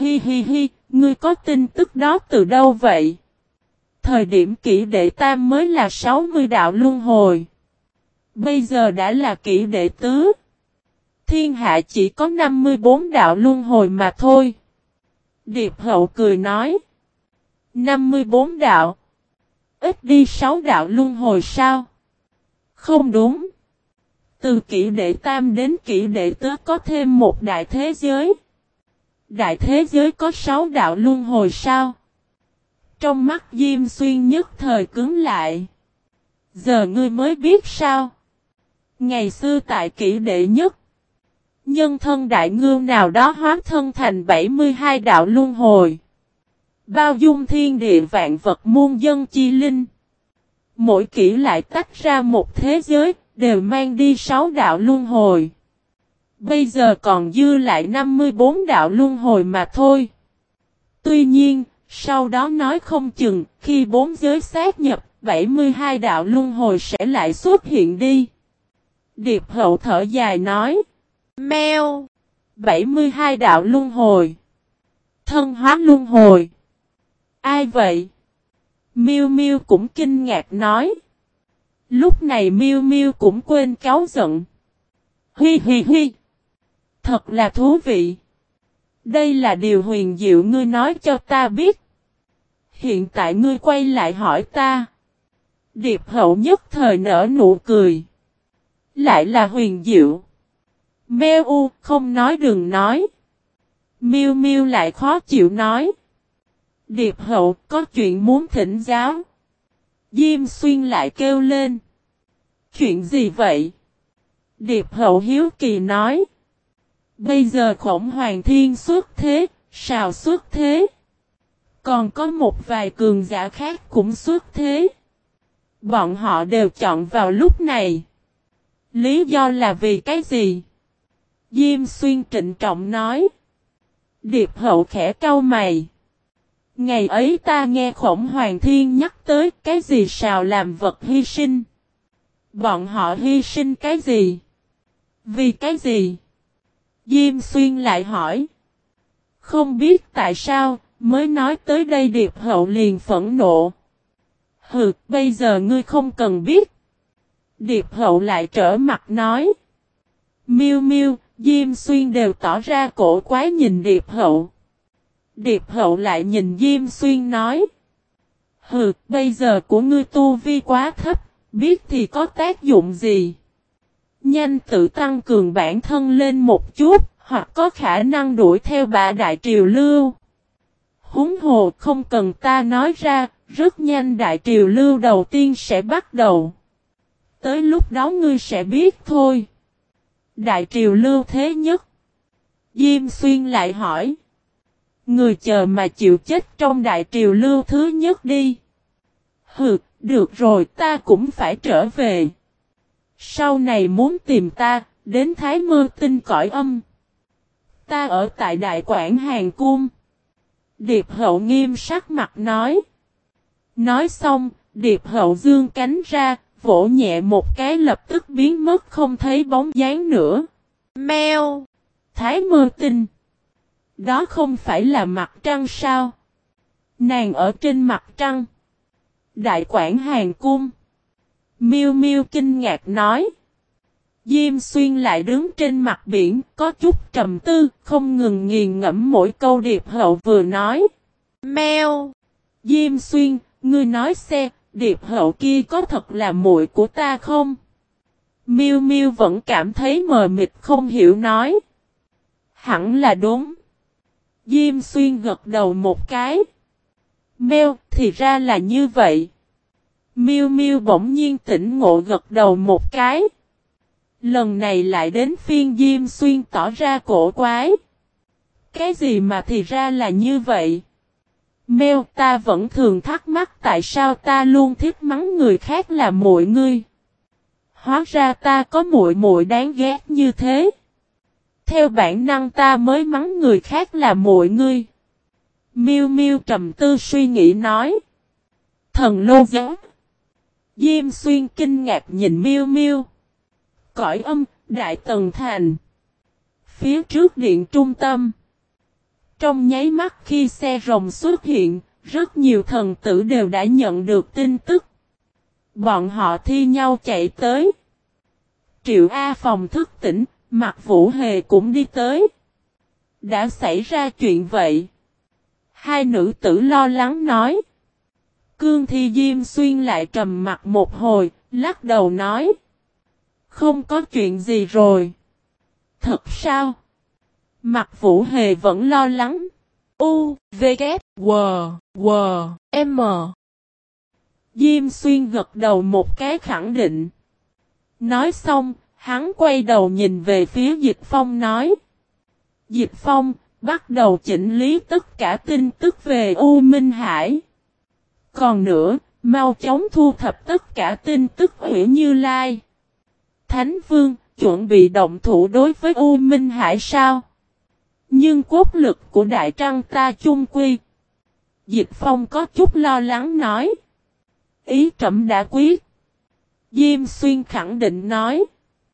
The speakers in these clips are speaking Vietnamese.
Hi hi hi, ngươi có tin tức đó từ đâu vậy? Thời điểm kỷ đệ tam mới là 60 đạo luân hồi. Bây giờ đã là kỷ đệ tứ. Thiên hạ chỉ có 54 đạo luân hồi mà thôi. Điệp hậu cười nói. 54 đạo. Ít đi 6 đạo luân hồi sao? Không đúng. Từ kỷ đệ tam đến kỷ đệ tứ có thêm một đại thế giới. Đại thế giới có sáu đạo luân hồi sao? Trong mắt Diêm Xuyên nhất thời cứng lại. Giờ ngươi mới biết sao? Ngày xưa tại kỷ đệ nhất. Nhân thân đại ngương nào đó hóa thân thành 72 đạo luân hồi. Bao dung thiên địa vạn vật muôn dân chi linh. Mỗi kỷ lại tách ra một thế giới, đều mang đi sáu đạo luân hồi. Bây giờ còn dư lại 54 đạo luân hồi mà thôi. Tuy nhiên, sau đó nói không chừng, khi bốn giới sát nhập, 72 đạo luân hồi sẽ lại xuất hiện đi. Điệp hậu thở dài nói. Mèo. 72 đạo luân hồi. Thân hóa luân hồi. Ai vậy? Miu Miu cũng kinh ngạc nói. Lúc này Miu Miu cũng quên cáo giận. Hi hi hi. Thật là thú vị. Đây là điều huyền diệu ngươi nói cho ta biết. Hiện tại ngươi quay lại hỏi ta. Điệp hậu nhất thời nở nụ cười. Lại là huyền diệu. Mêu u, không nói đừng nói. Miêu miêu lại khó chịu nói. Điệp hậu, có chuyện muốn thỉnh giáo. Diêm xuyên lại kêu lên. Chuyện gì vậy? Điệp hậu hiếu kỳ nói. Bây giờ khổng hoàng thiên xuất thế, sào xuất thế. Còn có một vài cường giả khác cũng xuất thế. Bọn họ đều chọn vào lúc này. Lý do là vì cái gì? Diêm xuyên trịnh trọng nói. Điệp hậu khẽ cau mày. Ngày ấy ta nghe khổng hoàng thiên nhắc tới cái gì sào làm vật hy sinh. Bọn họ hy sinh cái gì? Vì cái gì? Diêm xuyên lại hỏi. Không biết tại sao, mới nói tới đây điệp hậu liền phẫn nộ. Hừ, bây giờ ngươi không cần biết. Điệp hậu lại trở mặt nói. Miêu miêu, Diêm xuyên đều tỏ ra cổ quái nhìn điệp hậu. Điệp hậu lại nhìn Diêm xuyên nói. Hừ, bây giờ của ngươi tu vi quá thấp, biết thì có tác dụng gì? Nhanh tự tăng cường bản thân lên một chút, hoặc có khả năng đuổi theo bà Đại Triều Lưu. Húng hồ không cần ta nói ra, rất nhanh Đại Triều Lưu đầu tiên sẽ bắt đầu. Tới lúc đó ngươi sẽ biết thôi. Đại Triều Lưu thế nhất. Diêm Xuyên lại hỏi. Người chờ mà chịu chết trong Đại Triều Lưu thứ nhất đi. Hừ, được rồi ta cũng phải trở về. Sau này muốn tìm ta, đến Thái Mơ tinh cõi âm. Ta ở tại Đại Quảng Hàng Cung. Điệp hậu nghiêm sắc mặt nói. Nói xong, điệp hậu dương cánh ra, vỗ nhẹ một cái lập tức biến mất không thấy bóng dáng nữa. Mèo! Thái mơ tinh! Đó không phải là mặt trăng sao? Nàng ở trên mặt trăng. Đại quản hàng cung. Miêu Miêu kinh ngạc nói. Diêm xuyên lại đứng trên mặt biển, có chút trầm tư, không ngừng nghiền ngẫm mỗi câu điệp hậu vừa nói. Mèo! Diêm xuyên, ngươi nói xe, điệp hậu kia có thật là muội của ta không? Miêu Miêu vẫn cảm thấy mờ mịt không hiểu nói. Hẳn là đúng. Diêm xuyên gật đầu một cái. Mèo, thì ra là như vậy. Miu Miu bỗng nhiên tỉnh ngộ gật đầu một cái. Lần này lại đến phiên Diêm Xuyên tỏ ra cổ quái. Cái gì mà thì ra là như vậy? Mèo, ta vẫn thường thắc mắc tại sao ta luôn thích mắng người khác là muội ngươi. Hóa ra ta có muội muội đáng ghét như thế. Theo bản năng ta mới mắng người khác là muội ngươi. Miu Miu trầm tư suy nghĩ nói. Thần lô giáo. Diêm xuyên kinh ngạc nhìn miêu miêu. Cõi âm, đại tần thành. Phía trước điện trung tâm. Trong nháy mắt khi xe rồng xuất hiện, rất nhiều thần tử đều đã nhận được tin tức. Bọn họ thi nhau chạy tới. Triệu A phòng thức tỉnh, mặt Vũ Hề cũng đi tới. Đã xảy ra chuyện vậy. Hai nữ tử lo lắng nói. Cương Thi Diêm Xuyên lại trầm mặt một hồi, lắc đầu nói. Không có chuyện gì rồi. Thật sao? Mặt Vũ Hề vẫn lo lắng. U, V, K, W, W, M. Diêm Xuyên gật đầu một cái khẳng định. Nói xong, hắn quay đầu nhìn về phía Dịch Phong nói. Dịch Phong, bắt đầu chỉnh lý tất cả tin tức về U Minh Hải. Còn nữa, mau chóng thu thập tất cả tin tức hủy Như Lai. Thánh Vương, chuẩn bị động thủ đối với U Minh Hải sao? Nhưng quốc lực của Đại Trăng ta chung quy. Dịch Phong có chút lo lắng nói. Ý trẩm đã quyết. Diêm Xuyên khẳng định nói.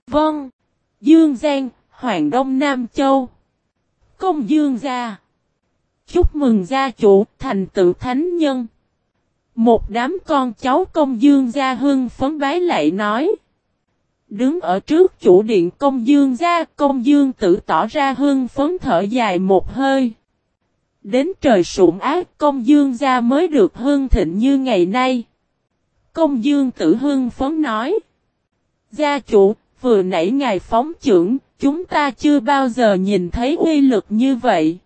Vâng. Dương Giang, Hoàng Đông Nam Châu. Công Dương gia. Chúc mừng gia chủ thành tựu thánh nhân. Một đám con cháu công dương gia hưng phấn bái lại nói. Đứng ở trước chủ điện công dương gia, công dương tự tỏ ra hưng phấn thở dài một hơi. Đến trời sụn ác công dương gia mới được hưng thịnh như ngày nay. Công dương tử hưng phấn nói. Gia chủ, vừa nãy ngài phóng trưởng, chúng ta chưa bao giờ nhìn thấy uy lực như vậy.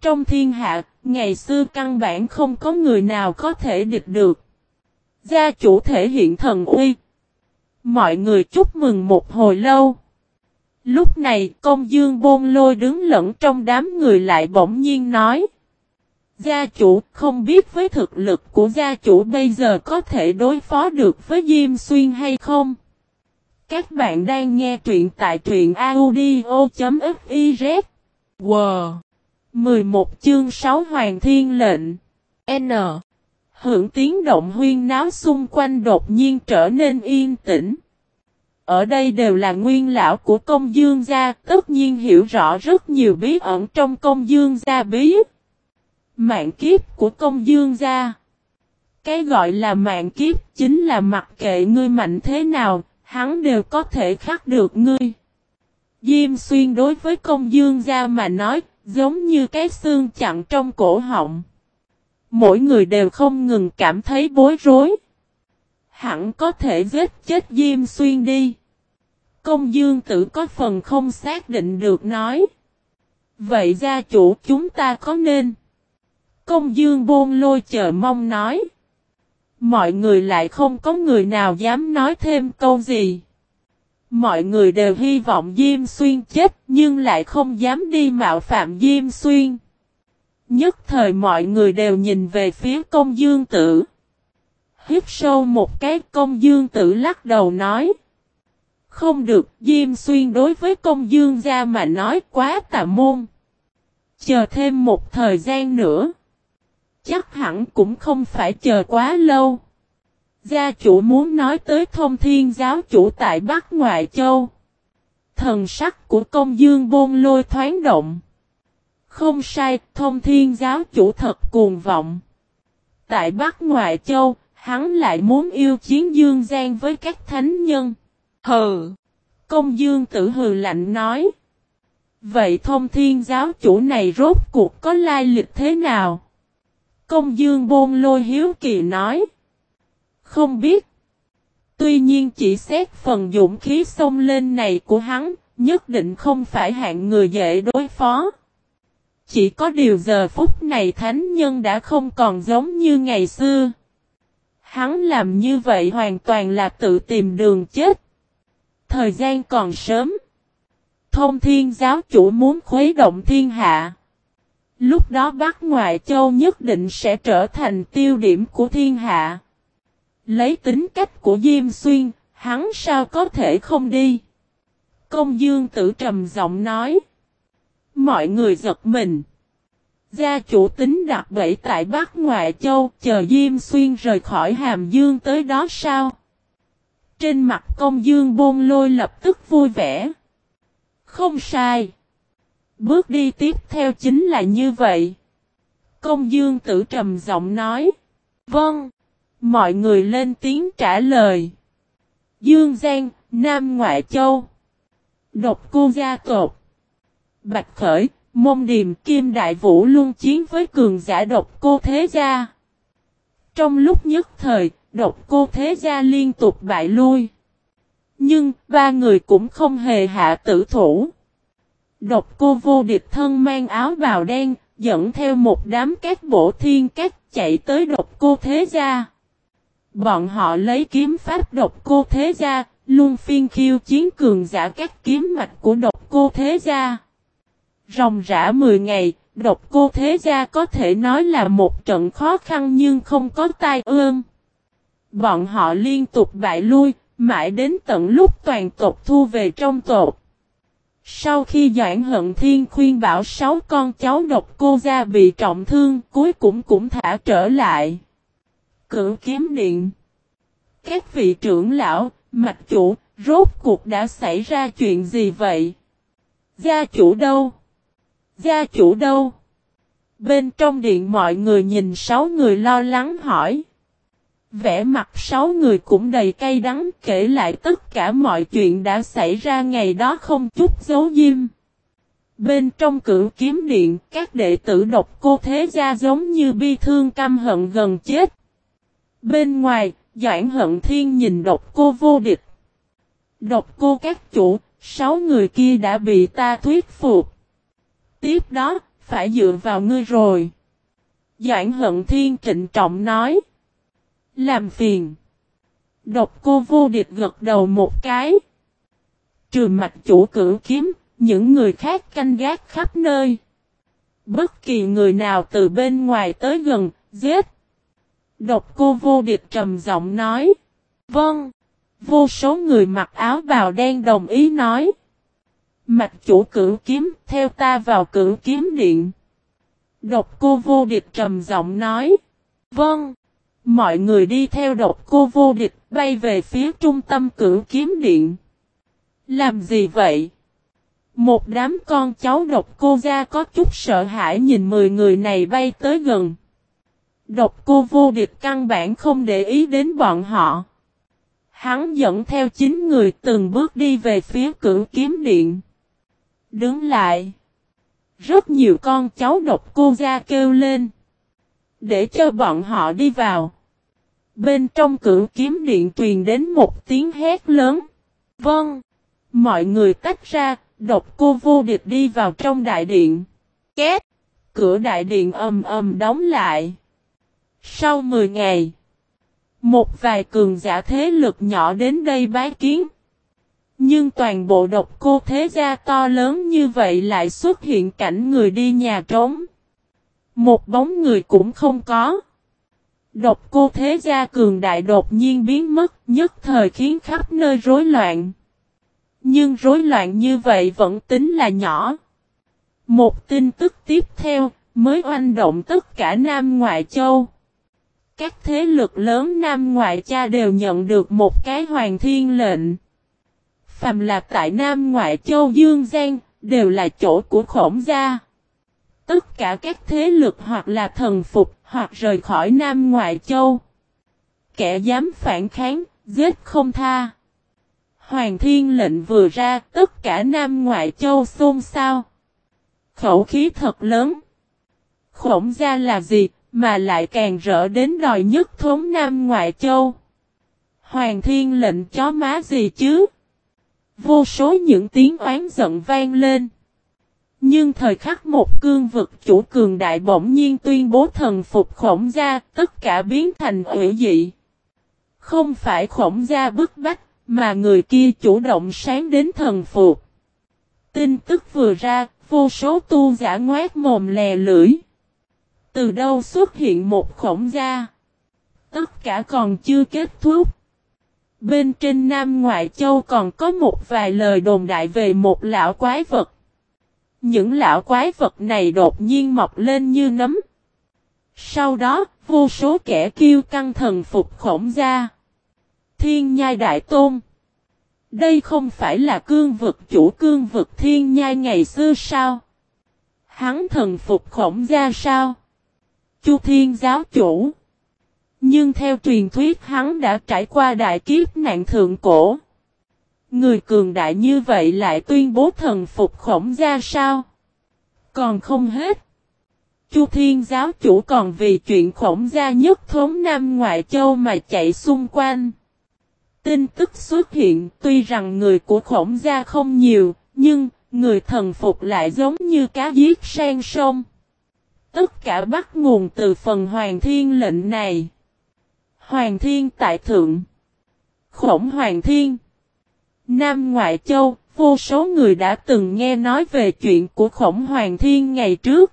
Trong thiên hạ, ngày xưa căn bản không có người nào có thể địch được. Gia chủ thể hiện thần uy. Mọi người chúc mừng một hồi lâu. Lúc này, công dương bôn lôi đứng lẫn trong đám người lại bỗng nhiên nói. Gia chủ, không biết với thực lực của gia chủ bây giờ có thể đối phó được với Diêm Xuyên hay không? Các bạn đang nghe truyện tại truyện audio.fif. Wow! 11 chương 6 Hoàng Thiên lệnh. N. Hưởng tiếng động huyên náo xung quanh đột nhiên trở nên yên tĩnh. Ở đây đều là nguyên lão của công dương gia, tất nhiên hiểu rõ rất nhiều bí ẩn trong công dương gia bí. Mạng kiếp của công dương gia. Cái gọi là mạng kiếp chính là mặc kệ ngươi mạnh thế nào, hắn đều có thể khắc được ngươi. Diêm xuyên đối với công dương gia mà nói, giống như cái xương chặn trong cổ họng. Mỗi người đều không ngừng cảm thấy bối rối. Hẳn có thể giết chết Diêm xuyên đi. Công dương tử có phần không xác định được nói. Vậy gia chủ chúng ta có nên? Công dương bôn lôi chờ mong nói. Mọi người lại không có người nào dám nói thêm câu gì. Mọi người đều hy vọng Diêm Xuyên chết, nhưng lại không dám đi mạo phạm Diêm Xuyên. Nhất thời mọi người đều nhìn về phía công dương tử. Hiếp sâu một cái, công dương tử lắc đầu nói. Không được, Diêm Xuyên đối với công dương gia mà nói quá tà môn. Chờ thêm một thời gian nữa. Chắc hẳn cũng không phải chờ quá lâu. Gia chủ muốn nói tới thông thiên giáo chủ tại Bắc Ngoại Châu. Thần sắc của công dương bôn lôi thoáng động. Không sai, thông thiên giáo chủ thật cuồng vọng. Tại Bắc Ngoại Châu, hắn lại muốn yêu chiến dương gian với các thánh nhân. Hừ! Công dương tử hừ lạnh nói. Vậy thông thiên giáo chủ này rốt cuộc có lai lịch thế nào? Công dương bôn lôi hiếu kỳ nói. Không biết. Tuy nhiên chỉ xét phần dũng khí sông lên này của hắn, nhất định không phải hạng người dễ đối phó. Chỉ có điều giờ phút này thánh nhân đã không còn giống như ngày xưa. Hắn làm như vậy hoàn toàn là tự tìm đường chết. Thời gian còn sớm. Thông thiên giáo chủ muốn khuấy động thiên hạ. Lúc đó Bắc Ngoại Châu nhất định sẽ trở thành tiêu điểm của thiên hạ. Lấy tính cách của Diêm Xuyên, hắn sao có thể không đi? Công dương tử trầm giọng nói. Mọi người giật mình. Gia chủ tính đặt bẫy tại Bắc Ngoại Châu chờ Diêm Xuyên rời khỏi Hàm Dương tới đó sao? Trên mặt công dương bôn lôi lập tức vui vẻ. Không sai. Bước đi tiếp theo chính là như vậy. Công dương tử trầm giọng nói. Vâng. Mọi người lên tiếng trả lời. Dương Giang, Nam Ngoại Châu. Độc cô gia cột Bạch Khởi, Môn Điềm Kim Đại Vũ luôn chiến với cường giả độc cô thế gia. Trong lúc nhất thời, độc cô thế gia liên tục bại lui. Nhưng, ba người cũng không hề hạ tử thủ. Độc cô vô địch thân mang áo bào đen, dẫn theo một đám các bổ thiên các chạy tới độc cô thế gia. Bọn họ lấy kiếm pháp độc cô thế gia, luôn phiên khiêu chiến cường giả các kiếm mạch của độc cô thế gia. Ròng rã 10 ngày, độc cô thế gia có thể nói là một trận khó khăn nhưng không có tai ương. Bọn họ liên tục bại lui, mãi đến tận lúc toàn tộc thu về trong tộc. Sau khi Doãn Hận Thiên khuyên bảo sáu con cháu độc cô gia bị trọng thương, cuối cùng cũng thả trở lại. Cửu kiếm điện. Các vị trưởng lão, mạch chủ, rốt cuộc đã xảy ra chuyện gì vậy? Gia chủ đâu? Gia chủ đâu? Bên trong điện mọi người nhìn sáu người lo lắng hỏi. Vẽ mặt sáu người cũng đầy cay đắng kể lại tất cả mọi chuyện đã xảy ra ngày đó không chút giấu diêm. Bên trong cửu kiếm điện, các đệ tử độc cô thế gia giống như bi thương căm hận gần chết. Bên ngoài, Doãn hận thiên nhìn độc cô vô địch. Độc cô các chủ, sáu người kia đã bị ta thuyết phục. Tiếp đó, phải dựa vào ngươi rồi. Doãn hận thiên trịnh trọng nói. Làm phiền. Độc cô vô địch gật đầu một cái. Trừ mặt chủ cử kiếm, những người khác canh gác khắp nơi. Bất kỳ người nào từ bên ngoài tới gần, giết. Độc cô vô địch trầm giọng nói. Vâng. Vô số người mặc áo bào đen đồng ý nói. Mạch chủ cử kiếm, theo ta vào cử kiếm điện. Độc cô vô địch trầm giọng nói. Vâng. Mọi người đi theo độc cô vô địch, bay về phía trung tâm cử kiếm điện. Làm gì vậy? Một đám con cháu độc cô ra có chút sợ hãi nhìn 10 người này bay tới gần. Độc cô vô địch căn bản không để ý đến bọn họ. Hắn dẫn theo chín người từng bước đi về phía cử kiếm điện. Đứng lại. Rất nhiều con cháu độc cô ra kêu lên. Để cho bọn họ đi vào. Bên trong cử kiếm điện truyền đến một tiếng hét lớn. Vâng. Mọi người tách ra, độc cô vô địch đi vào trong đại điện. Két. Cửa đại điện ầm ầm đóng lại. Sau 10 ngày. Một vài cường giả thế lực nhỏ đến đây bái kiến. Nhưng toàn bộ độc cô thế gia to lớn như vậy lại xuất hiện cảnh người đi nhà trống. Một bóng người cũng không có. Độc cô thế gia cường đại đột nhiên biến mất, nhất thời khiến khắp nơi rối loạn. Nhưng rối loạn như vậy vẫn tính là nhỏ. Một tin tức tiếp theo, mới oanh động tất cả Nam Ngoại Châu. Các thế lực lớn Nam Ngoại Cha đều nhận được một cái hoàng thiên lệnh. Phàm là tại Nam Ngoại Châu Dương Giang, đều là chỗ của khổng gia. Tất cả các thế lực hoặc là thần phục, hoặc rời khỏi Nam Ngoại Châu. Kẻ dám phản kháng, giết không tha. Hoàng thiên lệnh vừa ra, tất cả Nam Ngoại Châu xôn xao. Khẩu khí thật lớn. Khổng gia là gì, mà lại càng rỡ đến đòi nhất thống Nam Ngoại Châu. Hoàng thiên lệnh chó má gì chứ? Vô số những tiếng oán giận vang lên. Nhưng thời khắc một cương vực chủ cường đại bỗng nhiên tuyên bố thần phục khổng gia, tất cả biến thành ủy dị. Không phải khổng gia bức bách, mà người kia chủ động sáng đến thần phục. Tin tức vừa ra, vô số tu giả ngoát mồm lè lưỡi. Từ đâu xuất hiện một khổng gia? Tất cả còn chưa kết thúc. Bên trên Nam Ngoại Châu còn có một vài lời đồn đại về một lão quái vật. Những lão quái vật này đột nhiên mọc lên như nấm. Sau đó, vô số kẻ kêu căng thần phục khổng gia. Thiên nhai đại tôn. Đây không phải là cương vực chủ cương vực thiên nhai ngày xưa sao? Hắn thần phục khổng gia sao? Chu Thiên giáo chủ. Nhưng theo truyền thuyết hắn đã trải qua đại kiếp nạn thượng cổ. Người cường đại như vậy lại tuyên bố thần phục khổng gia sao? Còn không hết. Chu Thiên giáo chủ còn vì chuyện khổng gia nhất thống Nam Ngoại Châu mà chạy xung quanh. Tin tức xuất hiện tuy rằng người của khổng gia không nhiều, nhưng người thần phục lại giống như cá giết sang sông. Tất cả bắt nguồn từ phần hoàng thiên lệnh này. Hoàng thiên tại thượng. Khổng hoàng thiên. Nam Ngoại Châu, vô số người đã từng nghe nói về chuyện của khổng hoàng thiên ngày trước.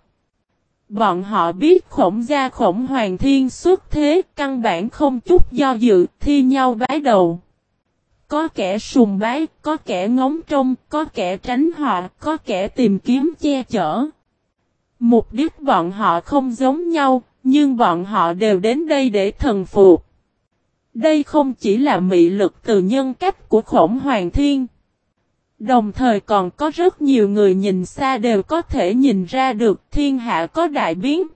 Bọn họ biết khổng gia khổng hoàng thiên xuất thế, căn bản không chút do dự, thi nhau bái đầu. Có kẻ sùng bái, có kẻ ngóng trông, có kẻ tránh họ, có kẻ tìm kiếm che chở. Mục đích bọn họ không giống nhau, nhưng bọn họ đều đến đây để thần phục. Đây không chỉ là mị lực từ nhân cách của khổng hoàng thiên. Đồng thời còn có rất nhiều người nhìn xa đều có thể nhìn ra được thiên hạ có đại biến.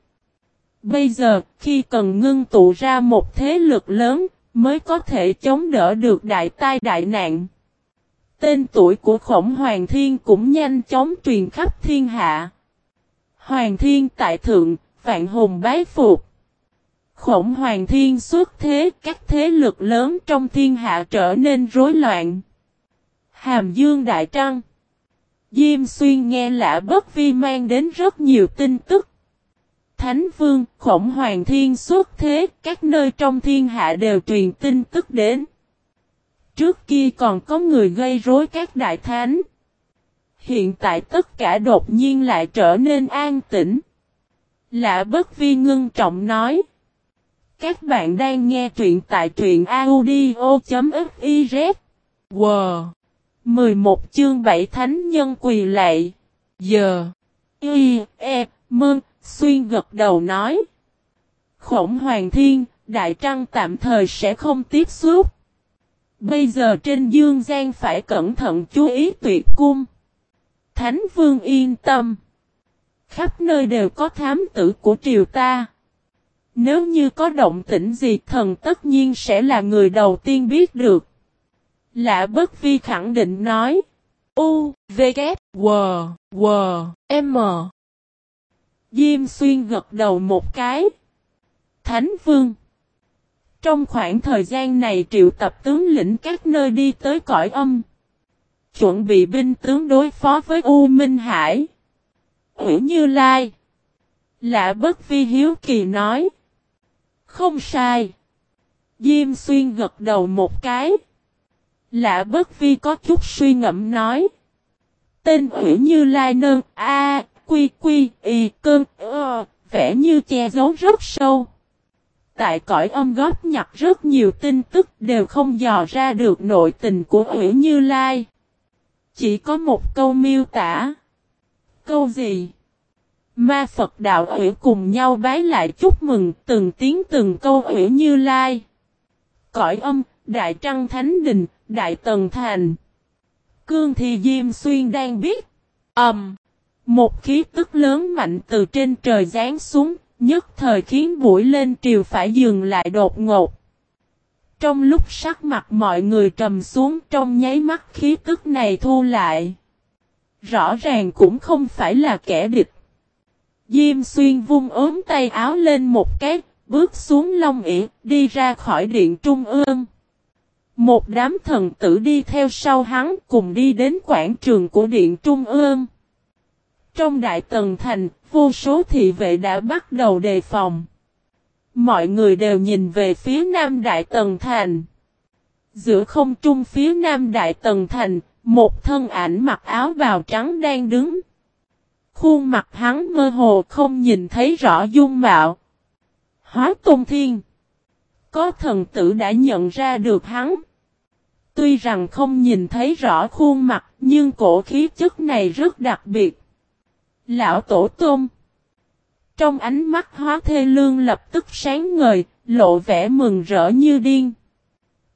Bây giờ, khi cần ngưng tụ ra một thế lực lớn, mới có thể chống đỡ được đại tai đại nạn. Tên tuổi của khổng hoàng thiên cũng nhanh chóng truyền khắp thiên hạ. Hoàng thiên tại thượng, vạn hùng bái phục. Khổng hoàng thiên xuất thế, các thế lực lớn trong thiên hạ trở nên rối loạn. Hàm Dương Đại Trăng Diêm Xuyên nghe lạ bất vi mang đến rất nhiều tin tức. Thánh Vương, Khổng Hoàng Thiên xuất thế, các nơi trong thiên hạ đều truyền tin tức đến. Trước kia còn có người gây rối các đại thánh. Hiện tại tất cả đột nhiên lại trở nên an tĩnh. Lạ bất vi ngưng trọng nói. Các bạn đang nghe truyện tại truyện audio.fiz. Wow! 11 chương 7 Thánh Nhân Quỳ lạy. Giờ. Y, E, Mơn, Xuyên gật đầu nói. Khổng Hoàng Thiên, Đại Trăng tạm thời sẽ không tiếp xúc. Bây giờ trên dương gian phải cẩn thận chú ý tuyệt cung. Thánh Vương yên tâm. Khắp nơi đều có thám tử của triều ta. Nếu như có động tĩnh gì thần tất nhiên sẽ là người đầu tiên biết được. Lạ bất vi khẳng định nói. U, V, K, W, W, M. Diêm xuyên gật đầu một cái. Thánh vương. Trong khoảng thời gian này triệu tập tướng lĩnh các nơi đi tới cõi âm. Chuẩn bị binh tướng đối phó với U Minh Hải. Nguyễn Như Lai. Lạ bất vi hiếu kỳ nói. Không sai. Diêm xuyên gật đầu một cái. Lạ bất vi có chút suy ngẫm nói. Tên Ủy Như Lai Nơn A, Quy Quy, Y, Cơn, Ơ, vẻ như che giấu rất sâu. Tại cõi âm góp nhặt rất nhiều tin tức đều không dò ra được nội tình của Ủy Như Lai. Chỉ có một câu miêu tả. Câu gì? Ma Phật đạo ủy cùng nhau bái lại chúc mừng từng tiếng từng câu ủy Như Lai. Cõi âm, Đại Trăng Thánh Đình, Đại Tần Thành. Cương Thi Diêm Xuyên đang biết. Ẩm. Um, một khí tức lớn mạnh từ trên trời rán xuống, nhất thời khiến buổi lên triều phải dừng lại đột ngột. Trong lúc sắc mặt mọi người trầm xuống trong nháy mắt khí tức này thu lại. Rõ ràng cũng không phải là kẻ địch. Diêm xuyên vung ốm tay áo lên một cái, bước xuống long ỉ, đi ra khỏi điện trung ương. Một đám thần tử đi theo sau hắn cùng đi đến quảng trường của Điện Trung ương. Trong Đại Tần Thành, vô số thị vệ đã bắt đầu đề phòng. Mọi người đều nhìn về phía Nam Đại Tần Thành. Giữa không trung phía Nam Đại Tần Thành, một thân ảnh mặc áo bào trắng đang đứng. Khuôn mặt hắn mơ hồ không nhìn thấy rõ dung mạo. Hóa Tôn Thiên có thần tử đã nhận ra được hắn. Tuy rằng không nhìn thấy rõ khuôn mặt, nhưng cổ khí chất này rất đặc biệt. Lão Tổ Tôn trong ánh mắt hóa thê lương lập tức sáng ngời, lộ vẻ mừng rỡ như điên.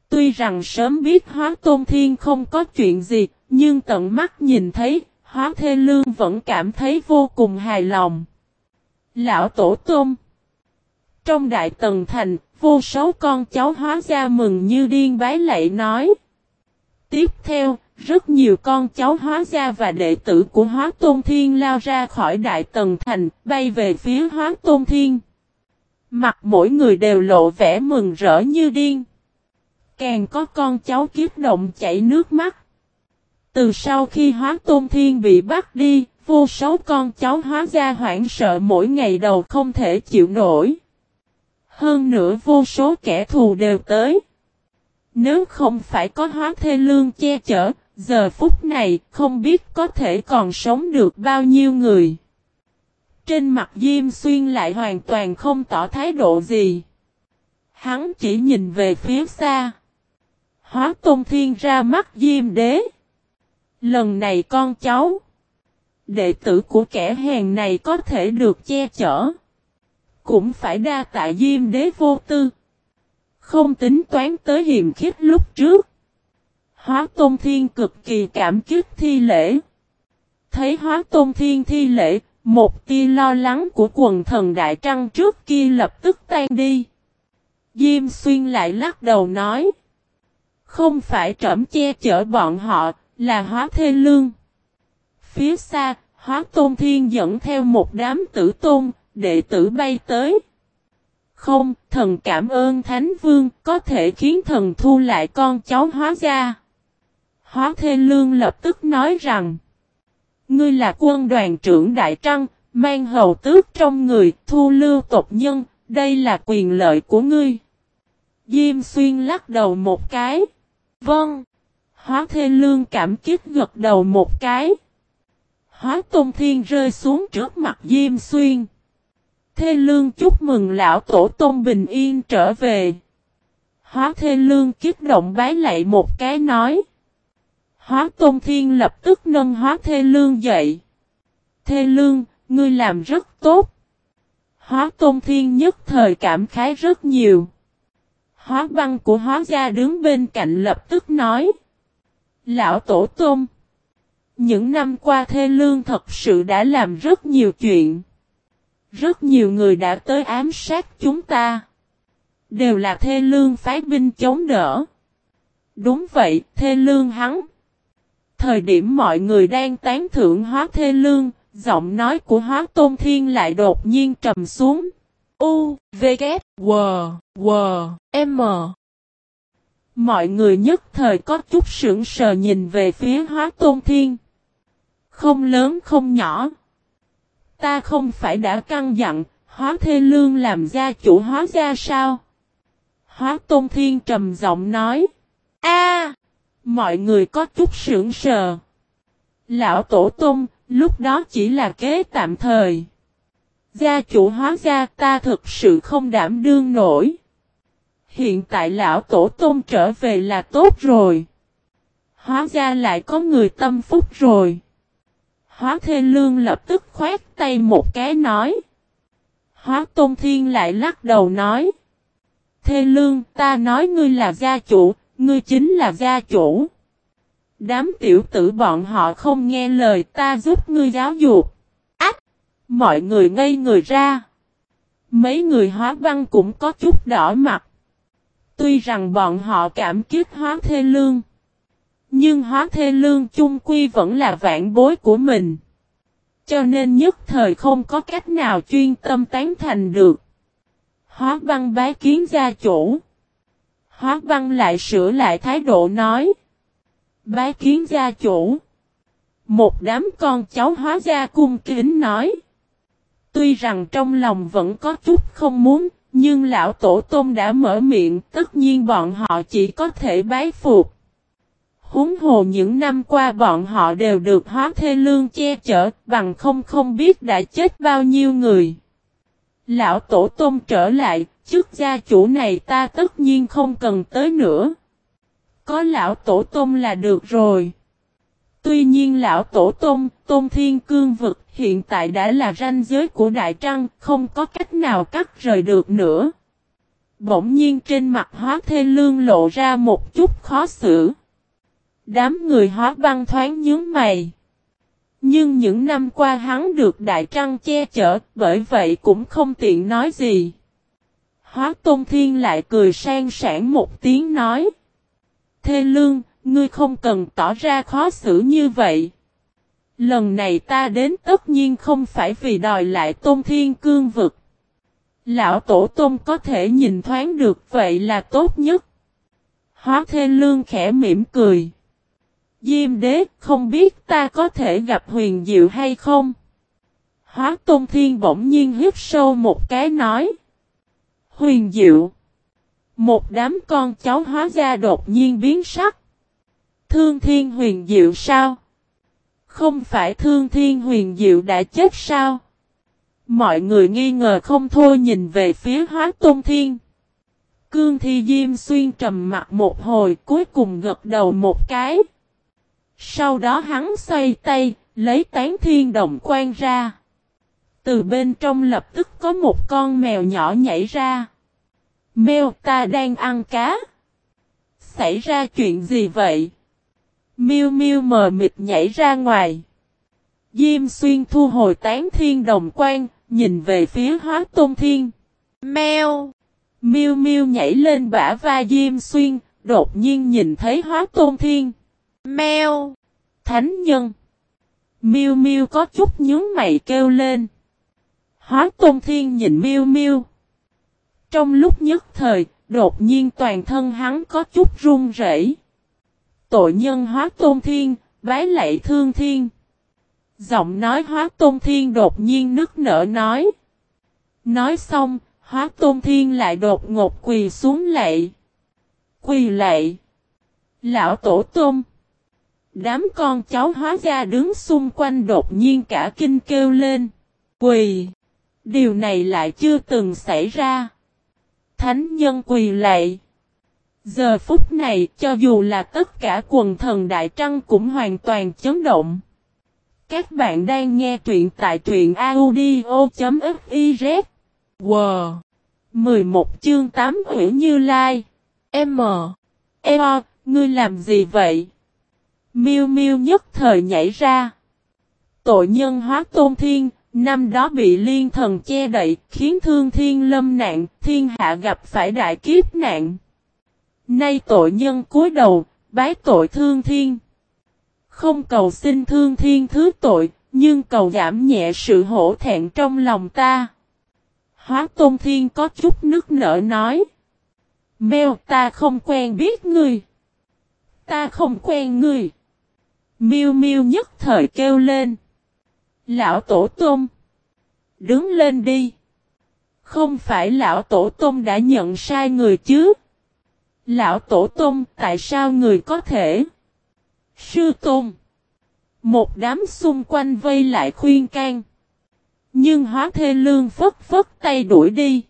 Tuy rằng sớm biết hóa tôn thiên không có chuyện gì, nhưng tận mắt nhìn thấy, Hóa Thê Lương vẫn cảm thấy vô cùng hài lòng. Lão Tổ Tôm Trong Đại Tần Thành, vô số con cháu hóa ra mừng như điên bái lạy nói. Tiếp theo, rất nhiều con cháu hóa gia và đệ tử của hóa tôn thiên lao ra khỏi đại tần thành, bay về phía hóa tôn thiên. Mặt mỗi người đều lộ vẻ mừng rỡ như điên. Càng có con cháu kiếp động chảy nước mắt. Từ sau khi hóa tôn thiên bị bắt đi, vô số con cháu hóa gia hoảng sợ mỗi ngày đầu không thể chịu nổi. Hơn nữa vô số kẻ thù đều tới. Nếu không phải có hóa thê lương che chở, giờ phút này, không biết có thể còn sống được bao nhiêu người. Trên mặt Diêm Xuyên lại hoàn toàn không tỏ thái độ gì. Hắn chỉ nhìn về phía xa. Hóa Tôn Thiên ra mắt Diêm Đế. Lần này con cháu. Đệ tử của kẻ hèn này có thể được che chở. Cũng phải đa tạ Diêm Đế vô tư. Không tính toán tới hiểm khích lúc trước. Hóa Tôn Thiên cực kỳ cảm kích thi lễ. Thấy Hóa Tôn Thiên thi lễ, một tia lo lắng của quần thần Đại Trăng trước kia lập tức tan đi. Diêm Xuyên lại lắc đầu nói. Không phải trẫm che chở bọn họ, là Hóa Thê Lương. Phía xa, Hóa Tôn Thiên dẫn theo một đám tử tôn, đệ tử bay tới. Không, thần cảm ơn Thánh Vương, có thể khiến thần thu lại con cháu hóa ra. Hóa Thê Lương lập tức nói rằng, Ngươi là quân đoàn trưởng Đại Trăng, mang hầu tước trong người, thu lưu tộc nhân, đây là quyền lợi của ngươi. Diêm Xuyên lắc đầu một cái. Vâng. Hóa Thê Lương cảm kích gật đầu một cái. Hóa Tôn Thiên rơi xuống trước mặt Diêm Xuyên. Thê Lương chúc mừng lão tổ tôn bình yên trở về. Hóa Thê Lương kích động bái lạy một cái nói. Hóa Tôn Thiên lập tức nâng Hóa Thê Lương dậy. Thê Lương, ngươi làm rất tốt. Hóa Tôn Thiên nhất thời cảm khái rất nhiều. Hóa băng của hóa gia đứng bên cạnh lập tức nói. Lão Tổ Tôn. Những năm qua Thê Lương thật sự đã làm rất nhiều chuyện. Rất nhiều người đã tới ám sát chúng ta. Đều là Thê Lương phái binh chống đỡ. Đúng vậy, Thê Lương hắn. Thời điểm mọi người đang tán thưởng hóa thê lương, giọng nói của hóa tôn thiên lại đột nhiên trầm xuống. U, V, K, W, W, M. Mọi người nhất thời có chút sững sờ nhìn về phía hóa tôn thiên. Không lớn không nhỏ. Ta không phải đã căng dặn, hóa thê lương làm gia chủ hóa gia sao? Hóa tôn thiên trầm giọng nói. A Mọi người có chút sững sờ. Lão Tổ Tông, lúc đó chỉ là kế tạm thời. Gia chủ hóa ra ta thực sự không đảm đương nổi. Hiện tại lão Tổ Tông trở về là tốt rồi. Hóa ra lại có người tâm phúc rồi. Hóa Thê Lương lập tức khoét tay một cái nói. Hóa Tôn Thiên lại lắc đầu nói. Thê Lương ta nói ngươi là gia chủ, Ngươi chính là gia chủ. Đám tiểu tử bọn họ không nghe lời ta giúp ngươi giáo dục. Ách! Mọi người ngây người ra. Mấy người hóa băng cũng có chút đỏ mặt. Tuy rằng bọn họ cảm kích hóa thê lương. Nhưng hóa thê lương chung quy vẫn là vạn bối của mình. Cho nên nhất thời không có cách nào chuyên tâm tán thành được. Hóa băng bái kiến gia chủ. Hóa văn lại sửa lại thái độ nói. Bái kiến gia chủ. Một đám con cháu hóa gia cung kính nói. Tuy rằng trong lòng vẫn có chút không muốn, nhưng lão tổ tôm đã mở miệng, tất nhiên bọn họ chỉ có thể bái phục. Húng hồ những năm qua bọn họ đều được hóa thê lương che chở, bằng không không biết đã chết bao nhiêu người. Lão tổ tôm trở lại, chức gia chủ này ta tất nhiên không cần tới nữa. Có lão tổ tôm là được rồi. Tuy nhiên lão tổ tôm, tôm thiên cương vực hiện tại đã là ranh giới của Đại Trăng, không có cách nào cắt rời được nữa. Bỗng nhiên trên mặt hóa thê lương lộ ra một chút khó xử. Đám người hóa băng thoáng nhướng mày. Nhưng những năm qua hắn được Đại Trăng che chở, bởi vậy cũng không tiện nói gì. Hóa Tôn Thiên lại cười sang sảng một tiếng nói. Thê Lương, ngươi không cần tỏ ra khó xử như vậy. Lần này ta đến tất nhiên không phải vì đòi lại Tôn Thiên cương vực. Lão Tổ Tôn có thể nhìn thoáng được vậy là tốt nhất. Hóa Thê Lương khẽ mỉm cười. Diêm đế không biết ta có thể gặp huyền diệu hay không? Hóa Tôn Thiên bỗng nhiên hít sâu một cái nói. Huyền diệu. Một đám con cháu hóa ra đột nhiên biến sắc. Thương thiên huyền diệu sao? Không phải thương thiên huyền diệu đã chết sao? Mọi người nghi ngờ không thôi nhìn về phía hóa tôn thiên. Cương thi diêm xuyên trầm mặt một hồi cuối cùng gật đầu một cái. Sau đó hắn xoay tay, lấy tán thiên đồng quan ra. Từ bên trong lập tức có một con mèo nhỏ nhảy ra. Mèo ta đang ăn cá. Xảy ra chuyện gì vậy? Miêu miêu mờ mịt nhảy ra ngoài. Diêm xuyên thu hồi tán thiên đồng quan, nhìn về phía hóa tôn thiên. Mèo! Miêu miêu nhảy lên bả vai Diêm xuyên, đột nhiên nhìn thấy hóa tôn thiên. Mèo! Thánh nhân! Miêu miêu có chút nhướng mày kêu lên. Hóa tôn thiên nhìn miêu miêu. Trong lúc nhất thời, đột nhiên toàn thân hắn có chút run rẩy. Tội nhân hóa tôn thiên, bái lạy thương thiên. Giọng nói hóa tôn thiên đột nhiên nức nở nói. Nói xong, hóa tôn thiên lại đột ngột quỳ xuống lạy. Quỳ lạy. Lão tổ tôn. Đám con cháu hóa ra đứng xung quanh đột nhiên cả kinh kêu lên. Quỳ. Điều này lại chưa từng xảy ra. Thánh nhân quỳ lạy. Giờ phút này cho dù là tất cả quần thần Đại Trăng cũng hoàn toàn chấn động. Các bạn đang nghe truyện tại truyện audio.fiz. Wow! 11 chương 8 Hủy Như Lai. M. Eo, ngươi làm gì vậy? Miêu Miêu nhất thời nhảy ra. Tội nhân hóa tôn thiên, năm đó bị liên thần che đậy, khiến thương thiên lâm nạn, thiên hạ gặp phải đại kiếp nạn. Nay tội nhân cúi đầu, bái tội thương thiên. Không cầu xin thương thiên thứ tội, nhưng cầu giảm nhẹ sự hổ thẹn trong lòng ta. Hóa tôn thiên có chút nước nở nói. Mèo ta không quen biết ngươi. Ta không quen ngươi. Miêu miêu nhất thời kêu lên. Lão tổ tôm. Đứng lên đi. Không phải lão tổ tôm đã nhận sai người chứ. Lão tổ tôm tại sao người có thể? Sư tôn. Một đám xung quanh vây lại khuyên can. Nhưng hóa thê lương phất phất tay đuổi đi.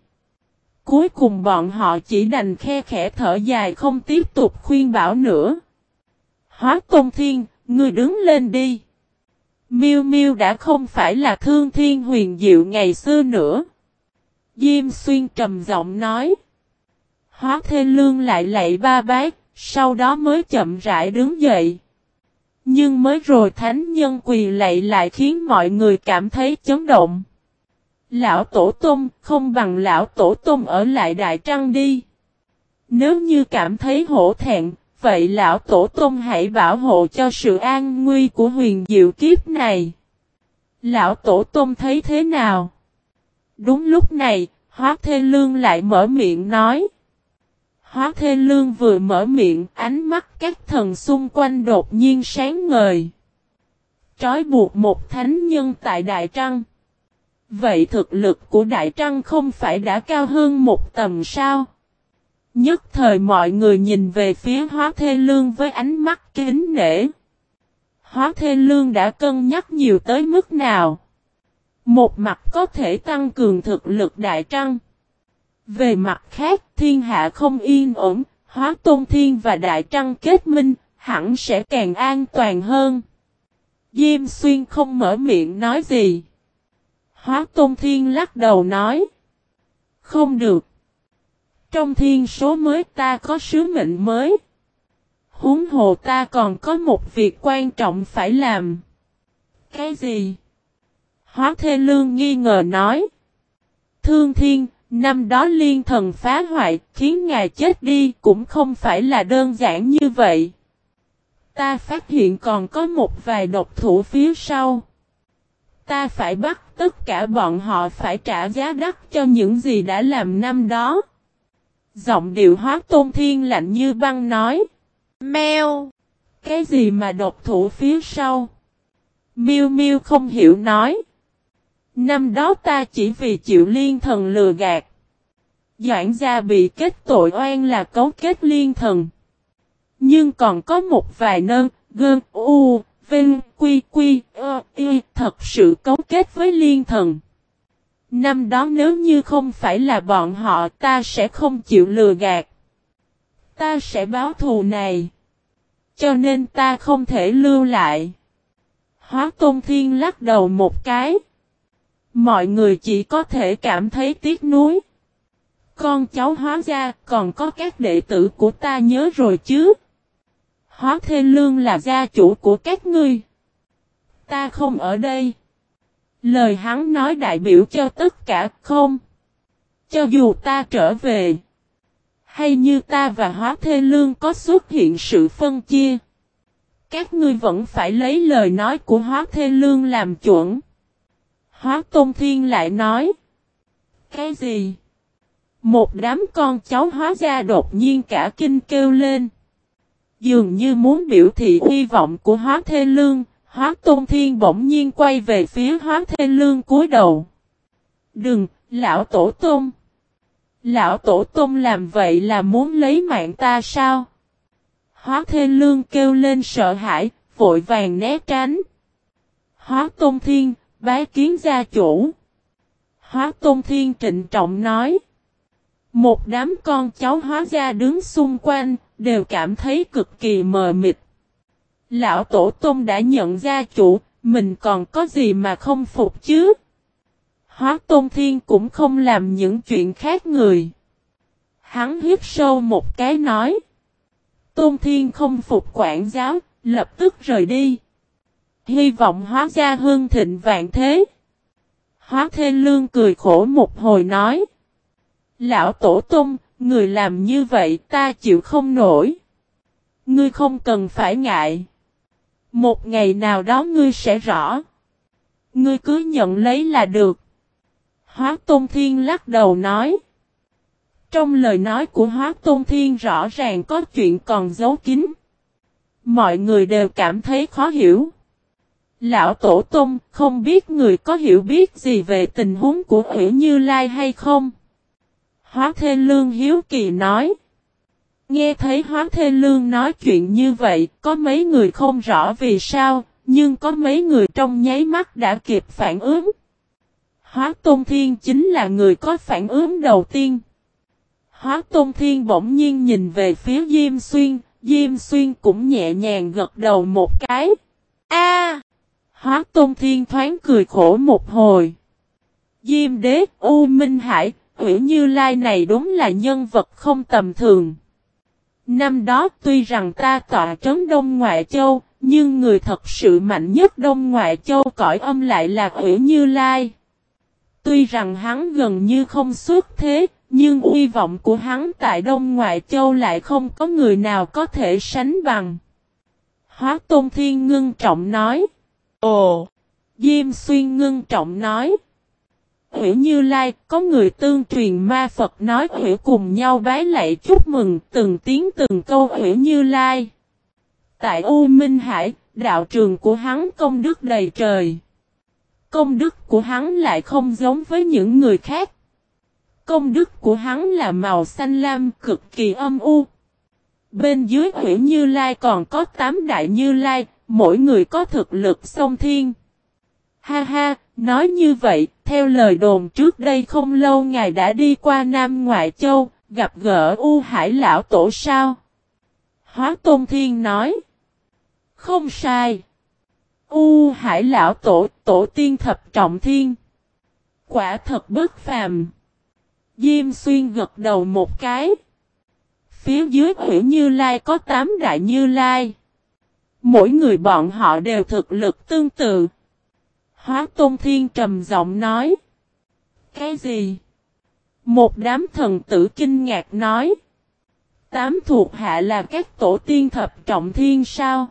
Cuối cùng bọn họ chỉ đành khe khẽ thở dài không tiếp tục khuyên bảo nữa. Hóa tôn thiên, người đứng lên đi. Miêu Miêu đã không phải là thương thiên huyền diệu ngày xưa nữa. Diêm xuyên trầm giọng nói. Hóa thê lương lại lạy ba bác, sau đó mới chậm rãi đứng dậy. Nhưng mới rồi thánh nhân quỳ lạy lại khiến mọi người cảm thấy chấn động. Lão Tổ Tông không bằng Lão Tổ Tông ở lại Đại Trăng đi. Nếu như cảm thấy hổ thẹn, vậy Lão Tổ Tông hãy bảo hộ cho sự an nguy của huyền diệu kiếp này. Lão Tổ Tông thấy thế nào? Đúng lúc này, Hóa Thê Lương lại mở miệng nói. Hóa Thê Lương vừa mở miệng, ánh mắt các thần xung quanh đột nhiên sáng ngời. Trói buộc một thánh nhân tại Đại Trăng. Vậy thực lực của Đại Trăng không phải đã cao hơn một tầm sao? Nhất thời mọi người nhìn về phía Hóa Thê Lương với ánh mắt kính nể. Hóa Thê Lương đã cân nhắc nhiều tới mức nào? Một mặt có thể tăng cường thực lực Đại Trăng. Về mặt khác, thiên hạ không yên ổn, hóa tôn thiên và đại trăng kết minh, hẳn sẽ càng an toàn hơn. Diêm xuyên không mở miệng nói gì. Hóa tôn thiên lắc đầu nói. Không được. Trong thiên số mới ta có sứ mệnh mới. Huống hồ ta còn có một việc quan trọng phải làm. Cái gì? Hóa Thê Lương nghi ngờ nói. Thương Thiên, năm đó liên thần phá hoại, khiến ngài chết đi cũng không phải là đơn giản như vậy. Ta phát hiện còn có một vài độc thủ phía sau. Ta phải bắt tất cả bọn họ phải trả giá đắt cho những gì đã làm năm đó. Giọng điệu hóa tôn thiên lạnh như băng nói. Mèo! Cái gì mà độc thủ phía sau? Miêu miêu không hiểu nói. Năm đó ta chỉ vì chịu liên thần lừa gạt. Doãn gia bị kết tội oan là cấu kết liên thần. Nhưng còn có một vài nơn, gơn, u, vinh, quy, quy, ơ, y, thật sự cấu kết với liên thần. Năm đó nếu như không phải là bọn họ, ta sẽ không chịu lừa gạt. Ta sẽ báo thù này. Cho nên ta không thể lưu lại. Hóa Tôn Thiên lắc đầu một cái. Mọi người chỉ có thể cảm thấy tiếc nuối. Con cháu hóa ra còn có các đệ tử của ta nhớ rồi chứ. Hóa Thê Lương là gia chủ của các ngươi. Ta không ở đây. Lời hắn nói đại biểu cho tất cả không. Cho dù ta trở về. Hay như ta và hóa thê lương có xuất hiện sự phân chia. Các ngươi vẫn phải lấy lời nói của hóa thê lương làm chuẩn. Hóa tôn thiên lại nói. Cái gì? Một đám con cháu hóa ra đột nhiên cả kinh kêu lên. Dường như muốn biểu thị hy vọng của hóa thê lương, Hóa Tôn Thiên bỗng nhiên quay về phía Hóa Thê Lương cúi đầu. Đừng, lão tổ tôn. Lão tổ tôn làm vậy là muốn lấy mạng ta sao? Hóa Thê Lương kêu lên sợ hãi, vội vàng né tránh. Hóa Tôn Thiên, bái kiến gia chủ. Hóa Tôn Thiên trịnh trọng nói. Một đám con cháu hóa gia đứng xung quanh, đều cảm thấy cực kỳ mờ mịt. Lão Tổ Tông đã nhận ra chủ, mình còn có gì mà không phục chứ? Hóa Tôn Thiên cũng không làm những chuyện khác người. Hắn hít sâu một cái nói. Tôn Thiên không phục quản giáo, lập tức rời đi. Hy vọng hóa ra hương thịnh vạn thế. Hóa Thê Lương cười khổ một hồi nói. Lão Tổ Tông, người làm như vậy ta chịu không nổi. Ngươi không cần phải ngại. Một ngày nào đó ngươi sẽ rõ. Ngươi cứ nhận lấy là được. Hóa Tôn Thiên lắc đầu nói. Trong lời nói của Hóa Tôn Thiên rõ ràng có chuyện còn giấu kín. Mọi người đều cảm thấy khó hiểu. Lão Tổ Tôn không biết người có hiểu biết gì về tình huống của Hữu Như Lai hay không? Hóa Thê Lương Hiếu Kỳ nói. Nghe thấy Hóa Thê Lương nói chuyện như vậy, có mấy người không rõ vì sao, nhưng có mấy người trong nháy mắt đã kịp phản ứng. Hóa Tôn Thiên chính là người có phản ứng đầu tiên. Hóa Tôn Thiên bỗng nhiên nhìn về phía Diêm Xuyên, Diêm Xuyên cũng nhẹ nhàng gật đầu một cái. A! Hóa Tôn Thiên thoáng cười khổ một hồi. Diêm Đế, U Minh Hải, Ủy Như Lai này đúng là nhân vật không tầm thường. Năm đó tuy rằng ta tọa trấn Đông Ngoại Châu, nhưng người thật sự mạnh nhất Đông Ngoại Châu cõi âm lại là Ủy Như Lai. Tuy rằng hắn gần như không xuất thế, nhưng uy vọng của hắn tại Đông Ngoại Châu lại không có người nào có thể sánh bằng. Hóa Tôn Thiên ngưng trọng nói. Ồ! Diêm Xuyên ngưng trọng nói. Hữu Như Lai, có người tương truyền ma Phật nói Hữu cùng nhau bái lạy chúc mừng từng tiếng từng câu Hữu Như Lai. Tại U Minh Hải, đạo trường của hắn công đức đầy trời. Công đức của hắn lại không giống với những người khác. Công đức của hắn là màu xanh lam cực kỳ âm u. Bên dưới Hữu Như Lai còn có tám đại Như Lai, mỗi người có thực lực sông thiên. Ha ha, nói như vậy, theo lời đồn trước đây không lâu ngài đã đi qua Nam Ngoại Châu, gặp gỡ U Hải Lão Tổ sao? Hóa Tôn Thiên nói. Không sai. U Hải Lão Tổ, Tổ tiên thập trọng thiên. Quả thật bất phàm. Diêm Xuyên gật đầu một cái. Phía dưới Hữu Như Lai có tám đại Như Lai. Mỗi người bọn họ đều thực lực tương tự. Hóa Tôn Thiên trầm giọng nói. Cái gì? Một đám thần tử kinh ngạc nói. Tám thuộc hạ là các tổ tiên thập trọng thiên sao?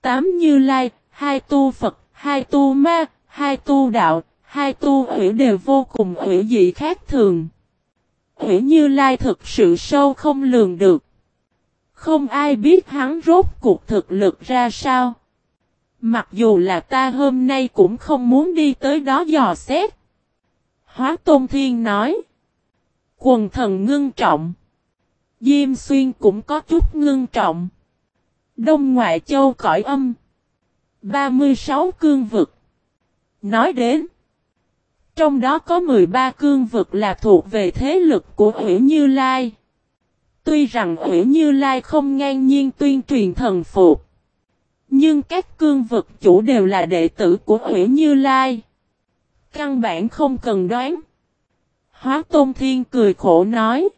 Tám như lai, hai tu Phật, hai tu ma, hai tu đạo, hai tu ủy đều vô cùng ủy dị khác thường. Ủy như lai thực sự sâu không lường được. Không ai biết hắn rốt cuộc thực lực ra sao. Mặc dù là ta hôm nay cũng không muốn đi tới đó dò xét. Hóa Tôn Thiên nói. Quần thần ngưng trọng. Diêm xuyên cũng có chút ngưng trọng. Đông Ngoại Châu cõi âm. 36 cương vực. Nói đến. Trong đó có 13 cương vực là thuộc về thế lực của Hữu Như Lai. Tuy rằng Hữu Như Lai không ngang nhiên tuyên truyền thần phục. Nhưng các cương vực chủ đều là đệ tử của Huệ Như Lai. Căn bản không cần đoán. Hóa Tôn Thiên cười khổ nói.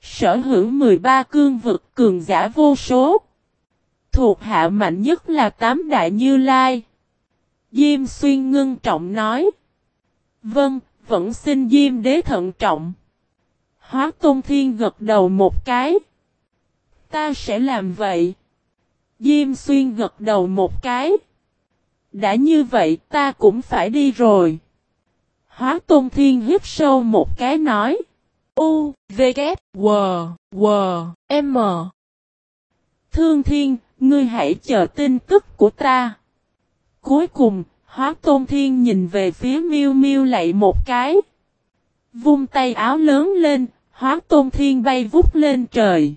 Sở hữu 13 cương vực cường giả vô số. Thuộc hạ mạnh nhất là tám đại như lai. Diêm xuyên ngưng trọng nói. Vâng, vẫn xin Diêm đế thận trọng. Hóa Tôn Thiên gật đầu một cái. Ta sẽ làm vậy. Diêm xuyên gật đầu một cái. Đã như vậy ta cũng phải đi rồi. Hóa Tôn Thiên hít sâu một cái nói. U, V, K, W, W, M. Thương Thiên, ngươi hãy chờ tin tức của ta. Cuối cùng, Hóa Tôn Thiên nhìn về phía Miêu Miêu lại một cái. Vung tay áo lớn lên, Hóa Tôn Thiên bay vút lên trời.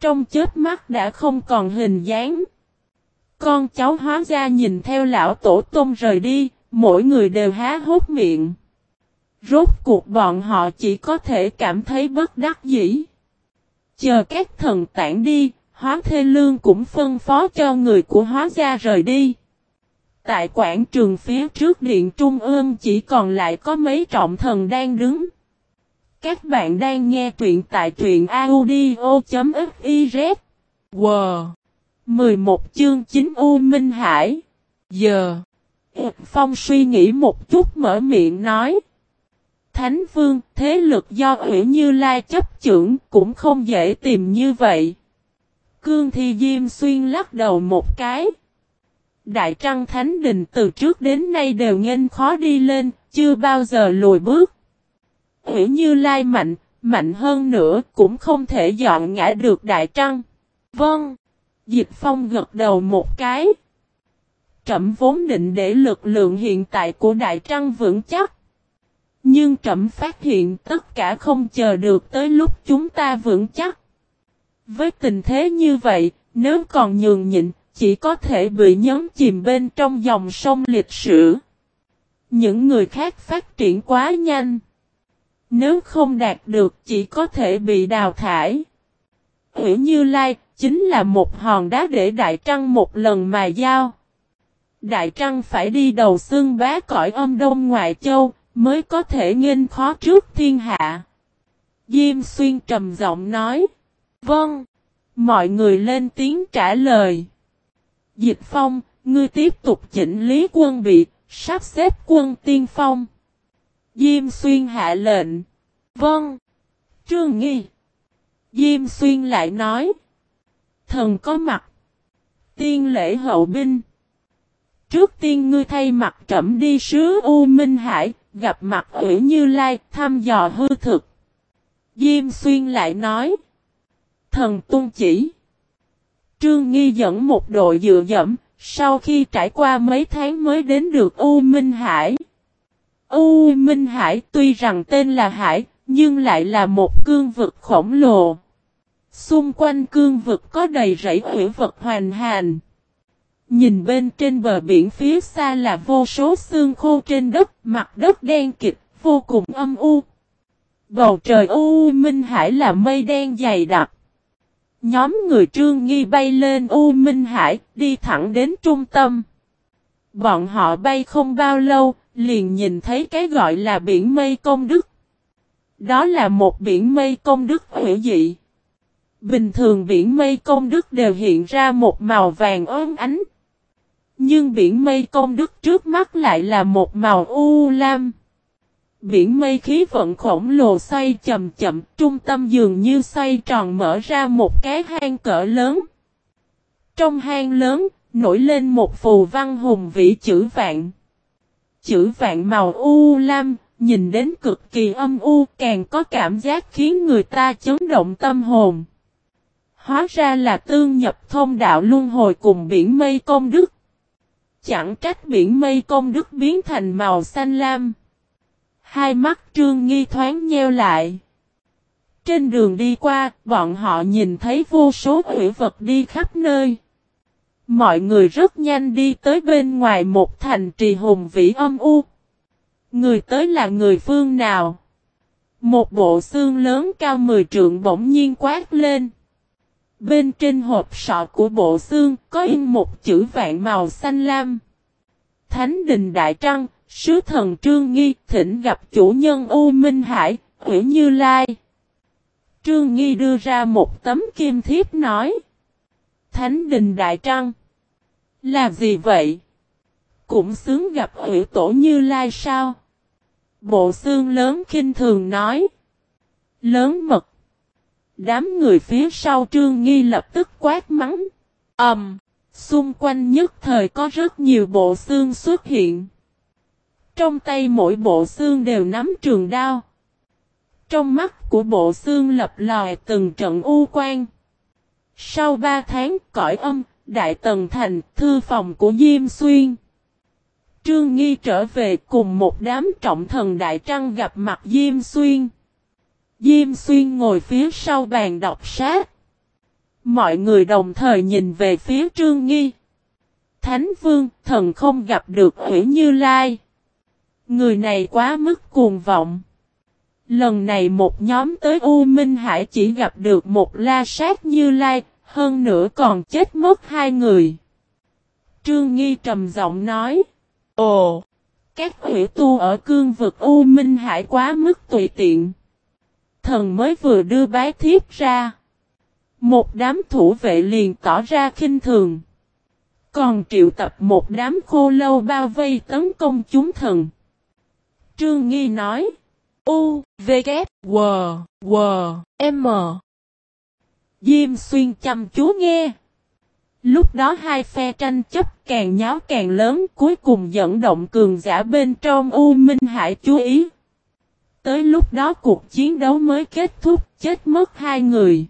Trong chết mắt đã không còn hình dáng. Con cháu hóa ra nhìn theo lão tổ tôn rời đi, mỗi người đều há hốt miệng. Rốt cuộc bọn họ chỉ có thể cảm thấy bất đắc dĩ. Chờ các thần tản đi, hóa thê lương cũng phân phó cho người của hóa gia rời đi. Tại quảng trường phía trước điện trung ương chỉ còn lại có mấy trọng thần đang đứng. Các bạn đang nghe truyện tại truyện audio.fiz. Wow! 11 chương 9 U Minh Hải. Giờ. E. Phong suy nghĩ một chút mở miệng nói. Thánh Vương, thế lực do ủy Như Lai chấp trưởng cũng không dễ tìm như vậy. Cương Thi Diêm Xuyên lắc đầu một cái. Đại Trăng Thánh Đình từ trước đến nay đều nghênh khó đi lên, chưa bao giờ lùi bước. Ủy Như Lai mạnh, mạnh hơn nữa cũng không thể dọn ngã được Đại Trăng. Vâng. Dịch Phong gật đầu một cái. Trẩm vốn định để lực lượng hiện tại của Đại Trăng vững chắc. Nhưng trẩm phát hiện tất cả không chờ được tới lúc chúng ta vững chắc. Với tình thế như vậy, nếu còn nhường nhịn, chỉ có thể bị nhấn chìm bên trong dòng sông lịch sử. Những người khác phát triển quá nhanh. Nếu không đạt được chỉ có thể bị đào thải. Hữu Như Lai chính là một hòn đá để Đại Trăng một lần mà giao. Đại Trăng phải đi đầu xương bá cõi âm đông ngoại châu, mới có thể nghênh khó trước thiên hạ. Diêm xuyên trầm giọng nói. Vâng. Mọi người lên tiếng trả lời. Dịch phong, ngươi tiếp tục chỉnh lý quân bị, sắp xếp quân tiên phong. Diêm xuyên hạ lệnh. Vâng. Trương Nghi. Diêm xuyên lại nói. Thần có mặt. Tiên lễ hậu binh. Trước tiên ngươi thay mặt trẩm đi sứ U Minh Hải, gặp mặt ủy Như Lai, thăm dò hư thực. Diêm xuyên lại nói. Thần tuân chỉ. Trương Nghi dẫn một đội dựa dẫm, sau khi trải qua mấy tháng mới đến được U Minh Hải. U Minh Hải tuy rằng tên là Hải, nhưng lại là một cương vực khổng lồ. Xung quanh cương vực có đầy rẫy hủy vật hoàn hành. Nhìn bên trên bờ biển phía xa là vô số xương khô trên đất, mặt đất đen kịch, vô cùng âm u. Bầu trời u minh hải là mây đen dày đặc. Nhóm người trương nghi bay lên U Minh Hải, đi thẳng đến trung tâm. Bọn họ bay không bao lâu, liền nhìn thấy cái gọi là biển mây công đức. Đó là một biển mây công đức hữu dị. Bình thường biển mây công đức đều hiện ra một màu vàng ốm ánh. Nhưng biển mây công đức trước mắt lại là một màu u lam. Biển mây khí vận khổng lồ xoay chậm chậm, trung tâm dường như xoay tròn mở ra một cái hang cỡ lớn. Trong hang lớn, nổi lên một phù văn hùng vĩ chữ vạn. Chữ vạn màu u lam, nhìn đến cực kỳ âm u, càng có cảm giác khiến người ta chấn động tâm hồn. Hóa ra là tương nhập thông đạo luân hồi cùng biển mây công đức. Chẳng trách biển mây công đức biến thành màu xanh lam. Hai mắt trương nghi thoáng nheo lại. Trên đường đi qua, bọn họ nhìn thấy vô số hủy vật đi khắp nơi. Mọi người rất nhanh đi tới bên ngoài một thành trì hùng vĩ âm u. Người tới là người phương nào? Một bộ xương lớn cao 10 trượng bỗng nhiên quát lên. Bên trên hộp sọ của bộ xương có in một chữ vạn màu xanh lam. Thánh đình Đại Trăng, sứ thần Trương Nghi thỉnh gặp chủ nhân U Minh Hải, Nguyễn Như Lai. Trương Nghi đưa ra một tấm kim thiếp nói. Thánh đình Đại Trăng là gì vậy? Cũng xứng gặp ủy tổ Như Lai sao? Bộ xương lớn khinh thường nói. Lớn mật. Đám người phía sau Trương Nghi lập tức quát mắng. Ẩm. Um, xung quanh nhất thời có rất nhiều bộ xương xuất hiện. Trong tay mỗi bộ xương đều nắm trường đao. Trong mắt của bộ xương lập lòi từng trận u quan. Sau ba tháng cõi âm, Đại Tần Thành, thư phòng của Diêm Xuyên. Trương Nghi trở về cùng một đám trọng thần Đại Trăng gặp mặt Diêm Xuyên. Diêm Xuyên ngồi phía sau bàn đọc sát. Mọi người đồng thời nhìn về phía Trương Nghi. Thánh Vương, thần không gặp được Hủy Như Lai. Người này quá mức cuồng vọng. Lần này một nhóm tới U Minh Hải chỉ gặp được một la sát Như Lai, hơn nữa còn chết mất hai người. Trương Nghi trầm giọng nói. Ồ! Các hủy tu ở cương vực U Minh Hải quá mức tùy tiện. Thần mới vừa đưa bái thiếp ra. Một đám thủ vệ liền tỏ ra khinh thường. Còn triệu tập một đám khô lâu bao vây tấn công chúng thần. Trương Nghi nói. U, V, K, W, W, M. Diêm xuyên chăm chú nghe. Lúc đó hai phe tranh chấp càng nháo càng lớn cuối cùng dẫn động cường giả bên trong U Minh Hải chú ý. Tới lúc đó cuộc chiến đấu mới kết thúc chết mất hai người.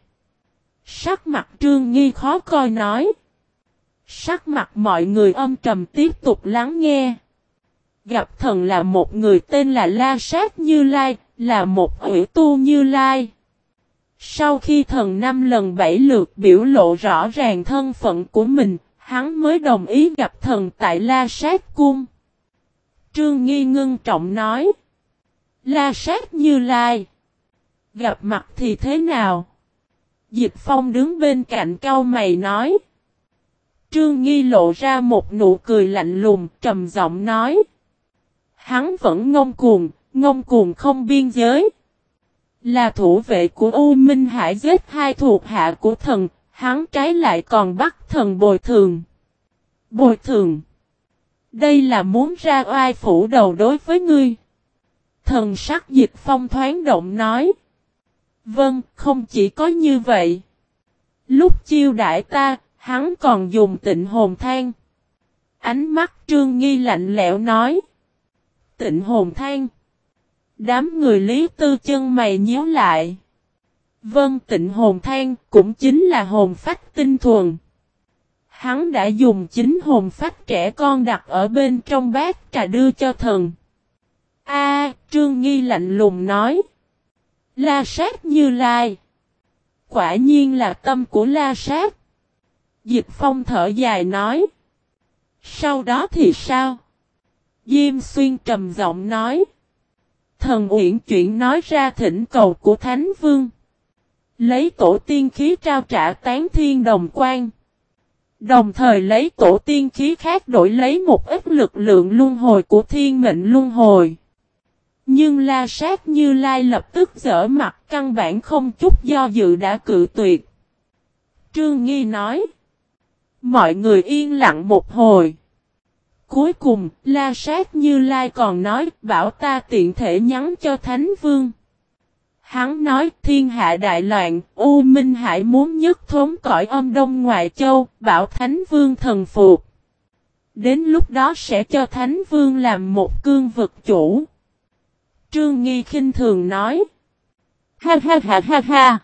Sắc mặt trương nghi khó coi nói. Sắc mặt mọi người âm trầm tiếp tục lắng nghe. Gặp thần là một người tên là La Sát Như Lai, là một ủy tu Như Lai. Sau khi thần năm lần bảy lượt biểu lộ rõ ràng thân phận của mình, hắn mới đồng ý gặp thần tại La Sát Cung. Trương Nghi ngưng trọng nói. La Sát Như Lai. Gặp mặt thì thế nào? Dịch Phong đứng bên cạnh cao mày nói. Trương Nghi lộ ra một nụ cười lạnh lùng, trầm giọng nói. Hắn vẫn ngông cuồng, ngông cuồng không biên giới. Là thủ vệ của U Minh Hải giết hai thuộc hạ của thần, hắn trái lại còn bắt thần bồi thường. Bồi thường. Đây là muốn ra oai phủ đầu đối với ngươi. Thần sắc dịch phong thoáng động nói. Vâng, không chỉ có như vậy. Lúc chiêu đại ta, hắn còn dùng tịnh hồn than. Ánh mắt trương nghi lạnh lẽo nói. Tịnh hồn than. Đám người lý tư chân mày nhíu lại. vân tịnh hồn than cũng chính là hồn phách tinh thuần. Hắn đã dùng chính hồn phách trẻ con đặt ở bên trong bát trà đưa cho thần. A, Trương Nghi lạnh lùng nói. La sát như lai. Quả nhiên là tâm của la sát. Dịch phong thở dài nói. Sau đó thì sao? Diêm xuyên trầm giọng nói. Thần uyển chuyển nói ra thỉnh cầu của Thánh Vương. Lấy tổ tiên khí trao trả tán thiên đồng quan. Đồng thời lấy tổ tiên khí khác đổi lấy một ít lực lượng luân hồi của thiên mệnh luân hồi. Nhưng la sát như lai lập tức dở mặt căn bản không chút do dự đã cự tuyệt. Trương Nghi nói. Mọi người yên lặng một hồi. Cuối cùng, La Sát Như Lai còn nói, bảo ta tiện thể nhắn cho Thánh Vương. Hắn nói thiên hạ đại loạn, U Minh Hải muốn nhất thống cõi âm đông ngoại châu, bảo Thánh Vương thần phục. Đến lúc đó sẽ cho Thánh Vương làm một cương vực chủ. Trương Nghi khinh thường nói. Ha ha ha ha ha.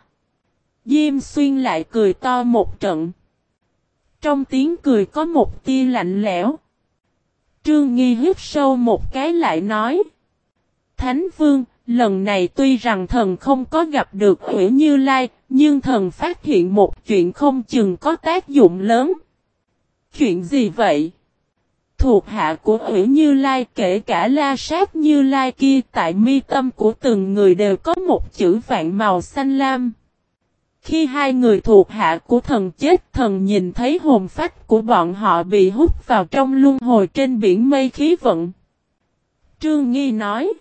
Diêm xuyên lại cười to một trận. Trong tiếng cười có một tia lạnh lẽo. Trương Nghi hít sâu một cái lại nói. Thánh Vương, lần này tuy rằng thần không có gặp được Ủy Như Lai, nhưng thần phát hiện một chuyện không chừng có tác dụng lớn. Chuyện gì vậy? Thuộc hạ của Ủy Như Lai kể cả la sát Như Lai kia tại mi tâm của từng người đều có một chữ vạn màu xanh lam. Khi hai người thuộc hạ của thần chết thần nhìn thấy hồn phách của bọn họ bị hút vào trong luân hồi trên biển mây khí vận. Trương Nghi nói.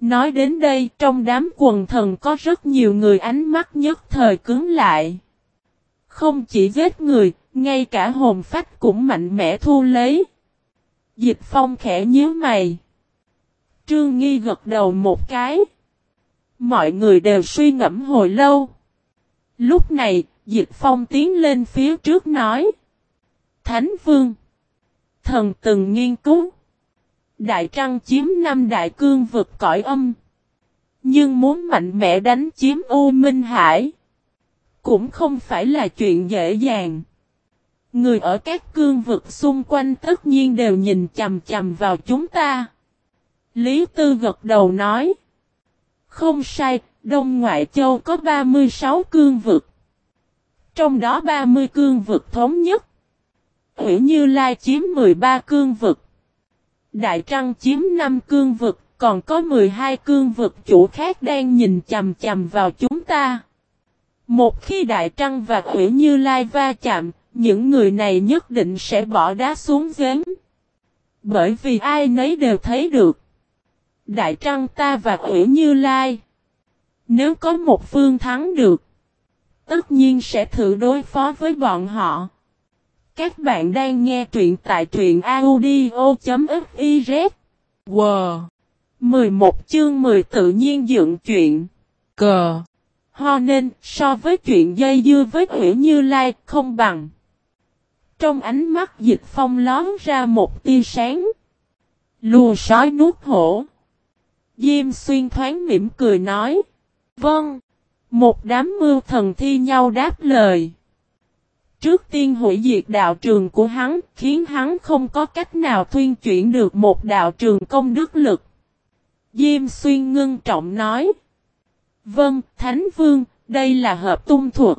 Nói đến đây trong đám quần thần có rất nhiều người ánh mắt nhất thời cứng lại. Không chỉ giết người, ngay cả hồn phách cũng mạnh mẽ thu lấy. Dịch phong khẽ nhíu mày. Trương Nghi gật đầu một cái. Mọi người đều suy ngẫm hồi lâu. Lúc này, Dịch Phong tiến lên phía trước nói. Thánh Vương. Thần từng nghiên cứu. Đại Trăng chiếm năm đại cương vực cõi âm. Nhưng muốn mạnh mẽ đánh chiếm U Minh Hải. Cũng không phải là chuyện dễ dàng. Người ở các cương vực xung quanh tất nhiên đều nhìn chầm chầm vào chúng ta. Lý Tư gật đầu nói. Không sai, Đông Ngoại Châu có 36 cương vực. Trong đó 30 cương vực thống nhất. Hữu Như Lai chiếm 13 cương vực. Đại Trăng chiếm 5 cương vực, còn có 12 cương vực chủ khác đang nhìn chầm chầm vào chúng ta. Một khi Đại Trăng và Hữu Như Lai va chạm, những người này nhất định sẽ bỏ đá xuống giếng. Bởi vì ai nấy đều thấy được. Đại Trăng ta và Hữu Như Lai. Nếu có một phương thắng được, tất nhiên sẽ thử đối phó với bọn họ. Các bạn đang nghe truyện tại truyện audio.fiz. Wow! 11 chương 10 tự nhiên dựng chuyện. Cờ! Ho nên, so với chuyện dây dưa với Hữu Như Lai, không bằng. Trong ánh mắt dịch phong lón ra một tia sáng. Lùa sói nuốt hổ. Diêm xuyên thoáng mỉm cười nói. Vâng. Một đám mưu thần thi nhau đáp lời. Trước tiên hủy diệt đạo trường của hắn, khiến hắn không có cách nào thuyên chuyển được một đạo trường công đức lực. Diêm xuyên ngưng trọng nói. Vâng, Thánh Vương, đây là hợp tung thuật.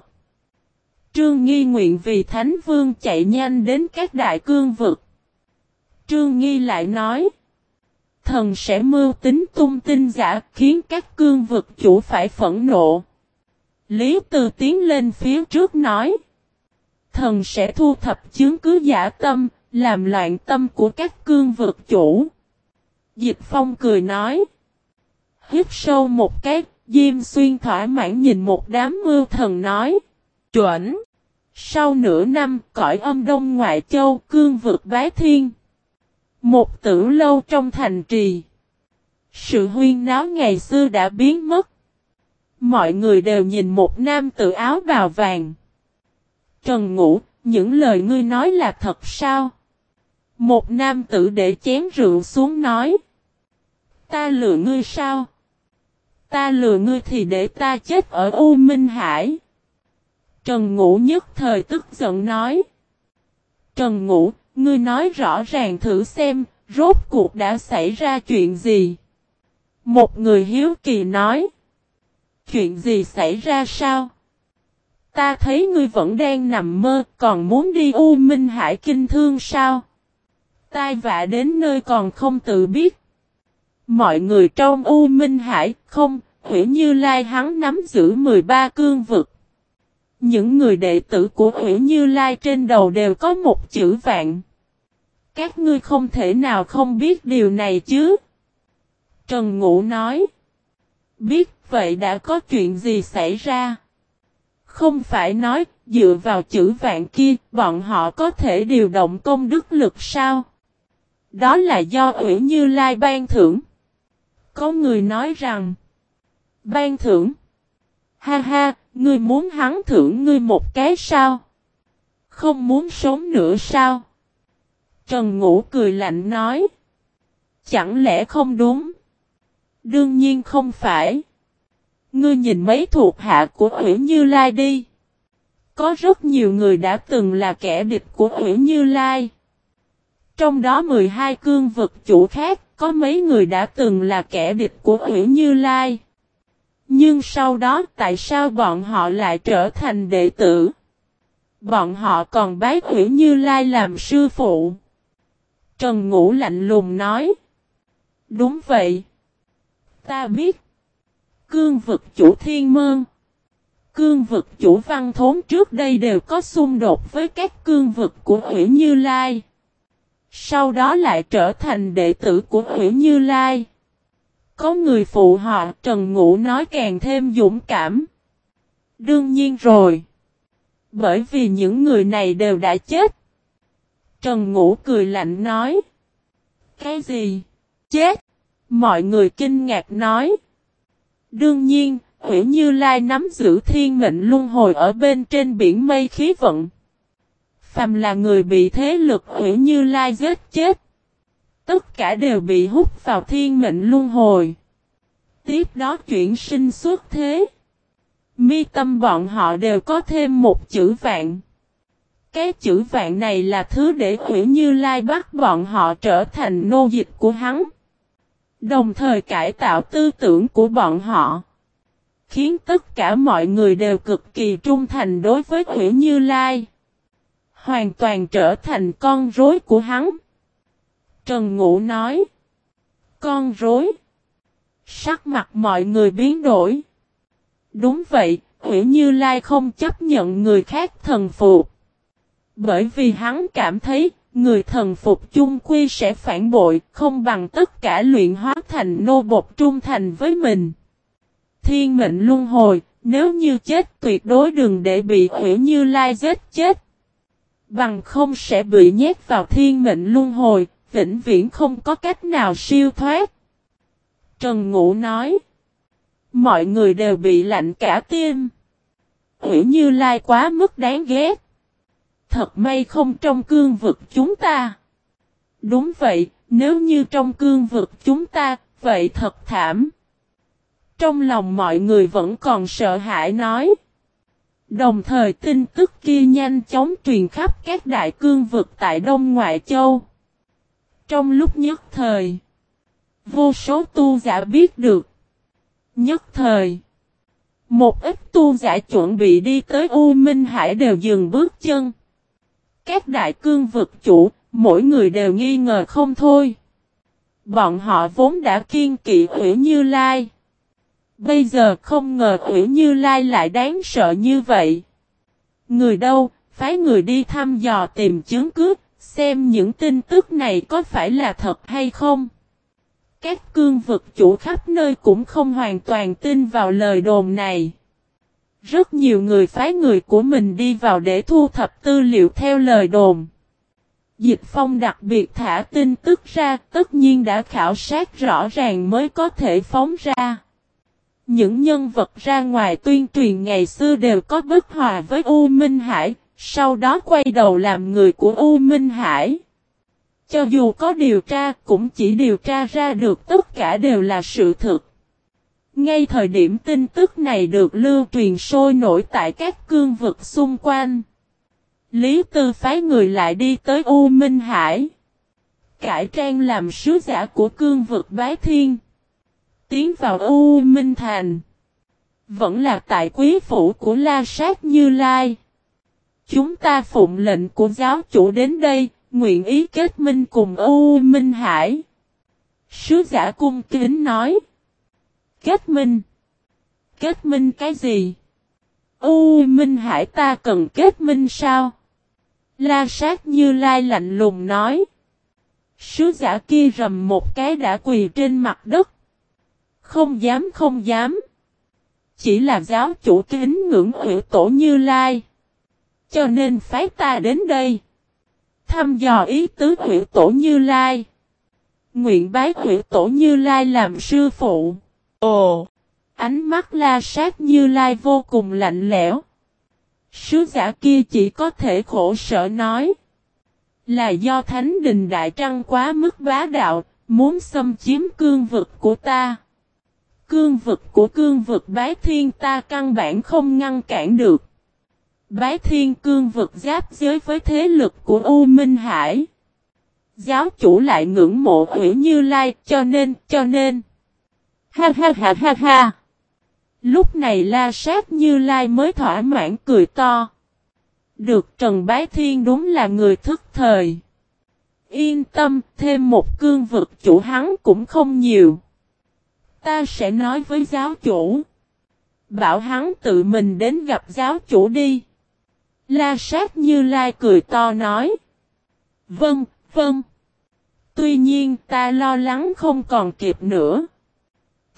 Trương Nghi nguyện vì Thánh Vương chạy nhanh đến các đại cương vực. Trương Nghi lại nói thần sẽ mưu tính tung tin giả khiến các cương vực chủ phải phẫn nộ. Lý Từ tiến lên phía trước nói. Thần sẽ thu thập chứng cứ giả tâm, làm loạn tâm của các cương vực chủ. Dịch Phong cười nói. Hít sâu một cái, Diêm Xuyên thỏa mãn nhìn một đám mưu thần nói. Chuẩn! Sau nửa năm, cõi âm đông ngoại châu, cương vực bái thiên. Một tử lâu trong thành trì. Sự huyên náo ngày xưa đã biến mất. Mọi người đều nhìn một nam tử áo bào vàng. Trần Ngũ, những lời ngươi nói là thật sao? Một nam tử để chén rượu xuống nói. Ta lừa ngươi sao? Ta lừa ngươi thì để ta chết ở U Minh Hải. Trần Ngũ nhất thời tức giận nói. Trần Ngũ, Ngươi nói rõ ràng thử xem, rốt cuộc đã xảy ra chuyện gì? Một người hiếu kỳ nói. Chuyện gì xảy ra sao? Ta thấy ngươi vẫn đang nằm mơ, còn muốn đi U Minh Hải kinh thương sao? Tai vạ đến nơi còn không tự biết. Mọi người trong U Minh Hải không, Hủy Như Lai hắn nắm giữ 13 cương vực. Những người đệ tử của Hủy Như Lai trên đầu đều có một chữ vạn. Các ngươi không thể nào không biết điều này chứ. Trần Ngũ nói. Biết vậy đã có chuyện gì xảy ra. Không phải nói dựa vào chữ vạn kia bọn họ có thể điều động công đức lực sao. Đó là do Ủy Như Lai ban thưởng. Có người nói rằng, ban thưởng. Ha ha, ngươi muốn hắn thưởng ngươi một cái sao? Không muốn sống nữa sao? Trần Ngũ cười lạnh nói. Chẳng lẽ không đúng? Đương nhiên không phải. Ngươi nhìn mấy thuộc hạ của Ủy Như Lai đi. Có rất nhiều người đã từng là kẻ địch của Ủy Như Lai. Trong đó 12 cương vực chủ khác, có mấy người đã từng là kẻ địch của Ủy Như Lai. Nhưng sau đó tại sao bọn họ lại trở thành đệ tử? Bọn họ còn bái Ủy Như Lai làm sư phụ. Trần Ngũ lạnh lùng nói. Đúng vậy. Ta biết. Cương vực chủ thiên mơn. Cương vực chủ văn thốn trước đây đều có xung đột với các cương vực của Ủy Như Lai. Sau đó lại trở thành đệ tử của Ủy Như Lai. Có người phụ họ Trần Ngũ nói càng thêm dũng cảm. Đương nhiên rồi. Bởi vì những người này đều đã chết. Trần Ngũ cười lạnh nói. Cái gì? Chết! Mọi người kinh ngạc nói. Đương nhiên, Hữu Như Lai nắm giữ thiên mệnh luân hồi ở bên trên biển mây khí vận. Phàm là người bị thế lực Hữu Như Lai giết chết. Tất cả đều bị hút vào thiên mệnh luân hồi. Tiếp đó chuyển sinh xuất thế. Mi tâm bọn họ đều có thêm một chữ vạn. Cái chữ vạn này là thứ để Quỷ Như Lai bắt bọn họ trở thành nô dịch của hắn. Đồng thời cải tạo tư tưởng của bọn họ. Khiến tất cả mọi người đều cực kỳ trung thành đối với Quỷ Như Lai. Hoàn toàn trở thành con rối của hắn. Trần Ngũ nói. Con rối. Sắc mặt mọi người biến đổi. Đúng vậy, Quỷ Như Lai không chấp nhận người khác thần phục. Bởi vì hắn cảm thấy, người thần phục chung quy sẽ phản bội, không bằng tất cả luyện hóa thành nô bột trung thành với mình. Thiên mệnh luân hồi, nếu như chết tuyệt đối đừng để bị hủy Như Lai giết chết. Bằng không sẽ bị nhét vào thiên mệnh luân hồi, vĩnh viễn không có cách nào siêu thoát. Trần Ngũ nói. Mọi người đều bị lạnh cả tim. hủy Như Lai quá mức đáng ghét. Thật may không trong cương vực chúng ta. Đúng vậy, nếu như trong cương vực chúng ta, vậy thật thảm. Trong lòng mọi người vẫn còn sợ hãi nói. Đồng thời tin tức kia nhanh chóng truyền khắp các đại cương vực tại Đông Ngoại Châu. Trong lúc nhất thời, vô số tu giả biết được. Nhất thời, một ít tu giả chuẩn bị đi tới U Minh Hải đều dừng bước chân. Các đại cương vực chủ, mỗi người đều nghi ngờ không thôi. Bọn họ vốn đã kiên kỵ Ủy Như Lai. Bây giờ không ngờ Ủy Như Lai lại đáng sợ như vậy. Người đâu, phái người đi thăm dò tìm chứng cứ, xem những tin tức này có phải là thật hay không. Các cương vực chủ khắp nơi cũng không hoàn toàn tin vào lời đồn này. Rất nhiều người phái người của mình đi vào để thu thập tư liệu theo lời đồn. Dịch Phong đặc biệt thả tin tức ra, tất nhiên đã khảo sát rõ ràng mới có thể phóng ra. Những nhân vật ra ngoài tuyên truyền ngày xưa đều có bất hòa với U Minh Hải, sau đó quay đầu làm người của U Minh Hải. Cho dù có điều tra, cũng chỉ điều tra ra được tất cả đều là sự thực. Ngay thời điểm tin tức này được lưu truyền sôi nổi tại các cương vực xung quanh. Lý Tư phái người lại đi tới U Minh Hải. Cải trang làm sứ giả của cương vực bái thiên. Tiến vào U Minh Thành. Vẫn là tại quý phủ của La Sát Như Lai. Chúng ta phụng lệnh của giáo chủ đến đây, nguyện ý kết minh cùng U Minh Hải. Sứ giả cung kính nói. Kết minh. Kết minh cái gì? U, Minh Hải ta cần kết minh sao? La sát như lai lạnh lùng nói. Sứ giả kia rầm một cái đã quỳ trên mặt đất. Không dám không dám. Chỉ là giáo chủ kính ngưỡng ủy tổ như lai. Cho nên phái ta đến đây. Thăm dò ý tứ ủy tổ như lai. Nguyện bái ủy tổ Như Lai làm sư phụ. Ồ! Ánh mắt la sát Như Lai vô cùng lạnh lẽo. Sứ giả kia chỉ có thể khổ sở nói. Là do Thánh Đình Đại Trăng quá mức bá đạo, muốn xâm chiếm cương vực của ta. Cương vực của cương vực bái thiên ta căn bản không ngăn cản được. Bái thiên cương vực giáp giới với thế lực của U Minh Hải. Giáo chủ lại ngưỡng mộ ủy như lai cho nên, cho nên. Ha ha ha ha ha. Lúc này la sát như lai mới thỏa mãn cười to. Được Trần Bái Thiên đúng là người thức thời. Yên tâm, thêm một cương vực chủ hắn cũng không nhiều. Ta sẽ nói với giáo chủ. Bảo hắn tự mình đến gặp giáo chủ đi. La sát như lai cười to nói. Vâng, vâng. Tuy nhiên ta lo lắng không còn kịp nữa.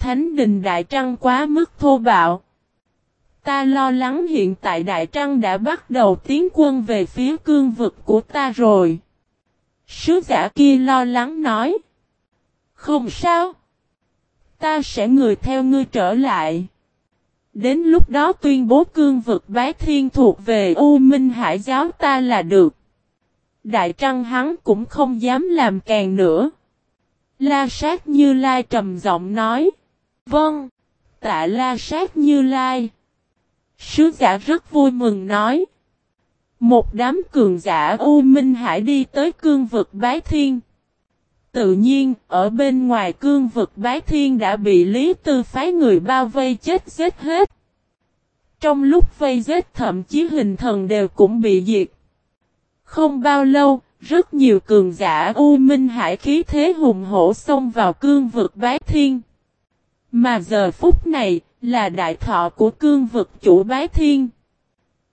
Thánh đình Đại Trăng quá mức thô bạo. Ta lo lắng hiện tại Đại Trăng đã bắt đầu tiến quân về phía cương vực của ta rồi. Sứ giả kia lo lắng nói. Không sao. Ta sẽ người theo ngươi trở lại. Đến lúc đó tuyên bố cương vực bái thiên thuộc về U Minh Hải giáo ta là được. Đại Trăng hắn cũng không dám làm càng nữa. La sát như lai trầm giọng nói. Vâng. Tạ la sát như lai. Sứ giả rất vui mừng nói. Một đám cường giả U Minh Hải đi tới cương vực bái thiên. Tự nhiên, ở bên ngoài cương vực bái thiên đã bị Lý Tư phái người bao vây chết giết hết. Trong lúc vây giết thậm chí hình thần đều cũng bị diệt. Không bao lâu, rất nhiều cường giả U Minh Hải khí thế hùng hổ xông vào cương vực bái thiên. Mà giờ phút này, là đại thọ của cương vực chủ bái thiên.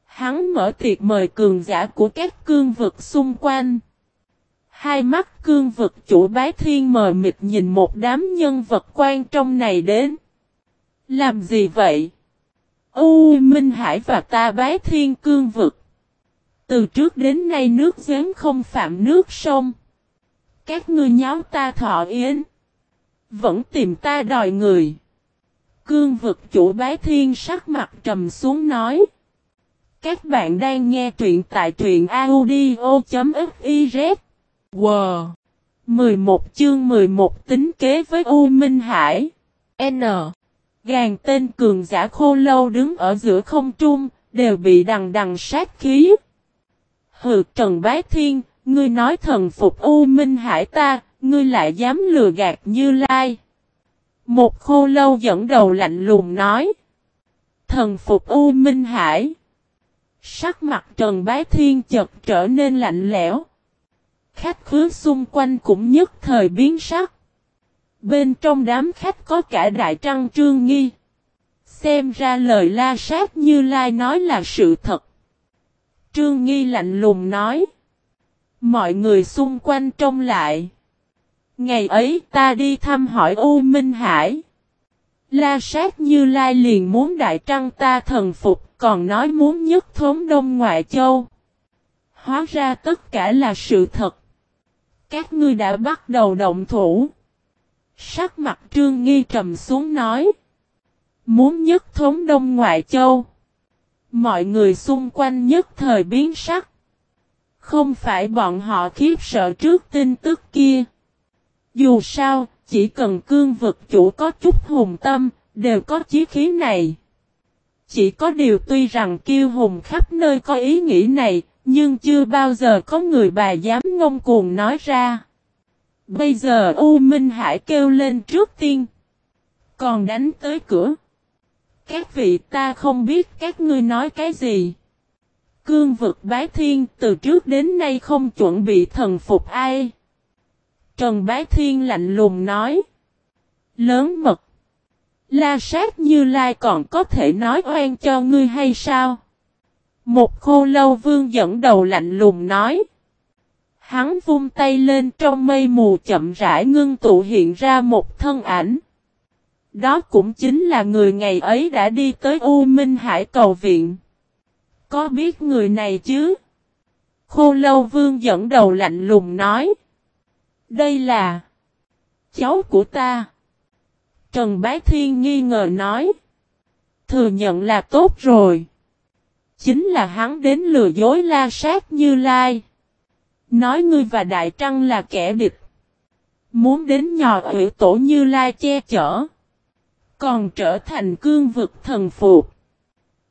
Hắn mở tiệc mời cường giả của các cương vực xung quanh. Hai mắt cương vực chủ bái thiên mờ mịt nhìn một đám nhân vật quan trong này đến. Làm gì vậy? U Minh Hải và ta bái thiên cương vực. Từ trước đến nay nước giếng không phạm nước sông. Các ngươi nháo ta thọ yến. Vẫn tìm ta đòi người. Cương vực chủ bái thiên sắc mặt trầm xuống nói. Các bạn đang nghe truyện tại truyện audio.fiz. Wow! 11 chương 11 tính kế với U Minh Hải. N. Gàn tên cường giả khô lâu đứng ở giữa không trung, đều bị đằng đằng sát khí. Hừ Trần Bái Thiên, ngươi nói thần phục U Minh Hải ta, ngươi lại dám lừa gạt như lai. Một khô lâu dẫn đầu lạnh lùng nói. Thần phục U Minh Hải. Sắc mặt Trần Bái Thiên chợt trở nên lạnh lẽo. Khách khứa xung quanh cũng nhất thời biến sắc. Bên trong đám khách có cả Đại Trăng Trương Nghi. Xem ra lời la sát như lai nói là sự thật. Trương Nghi lạnh lùng nói. Mọi người xung quanh trông lại. Ngày ấy ta đi thăm hỏi U Minh Hải. La sát như lai liền muốn đại trăng ta thần phục, còn nói muốn nhất thống đông ngoại châu. Hóa ra tất cả là sự thật. Các ngươi đã bắt đầu động thủ. Sắc mặt trương nghi trầm xuống nói. Muốn nhất thống đông ngoại châu. Mọi người xung quanh nhất thời biến sắc. Không phải bọn họ khiếp sợ trước tin tức kia. Dù sao, chỉ cần cương vực chủ có chút hùng tâm, đều có chí khí này. Chỉ có điều tuy rằng kiêu hùng khắp nơi có ý nghĩ này, nhưng chưa bao giờ có người bà dám ngông cuồng nói ra. Bây giờ U Minh Hải kêu lên trước tiên. Còn đánh tới cửa. Các vị ta không biết các ngươi nói cái gì. Cương vực bái thiên từ trước đến nay không chuẩn bị thần phục ai. Trần bái thiên lạnh lùng nói. Lớn mật. La sát như lai còn có thể nói oan cho ngươi hay sao? Một khô lâu vương dẫn đầu lạnh lùng nói. Hắn vung tay lên trong mây mù chậm rãi ngưng tụ hiện ra một thân ảnh. Đó cũng chính là người ngày ấy đã đi tới U Minh Hải cầu viện. Có biết người này chứ? Khô lâu vương dẫn đầu lạnh lùng nói. Đây là cháu của ta. Trần Bái Thiên nghi ngờ nói. Thừa nhận là tốt rồi. Chính là hắn đến lừa dối la sát như lai. Nói ngươi và Đại Trăng là kẻ địch. Muốn đến nhò ủy tổ như lai che chở. Còn trở thành cương vực thần phục.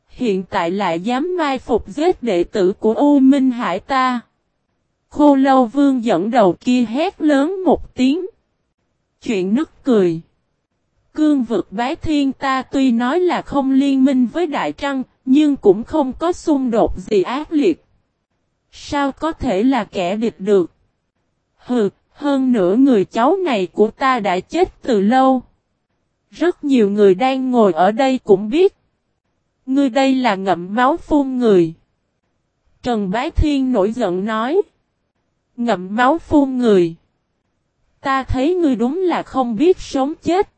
Hiện tại lại dám mai phục giết đệ tử của U Minh Hải ta. Khô lâu vương dẫn đầu kia hét lớn một tiếng. Chuyện nức cười. Cương vực bái thiên ta tuy nói là không liên minh với Đại Trăng, nhưng cũng không có xung đột gì ác liệt. Sao có thể là kẻ địch được? Hừ, hơn nữa người cháu này của ta đã chết từ lâu. Rất nhiều người đang ngồi ở đây cũng biết. Ngươi đây là ngậm máu phun người. Trần Bái Thiên nổi giận nói. Ngậm máu phun người. Ta thấy ngươi đúng là không biết sống chết.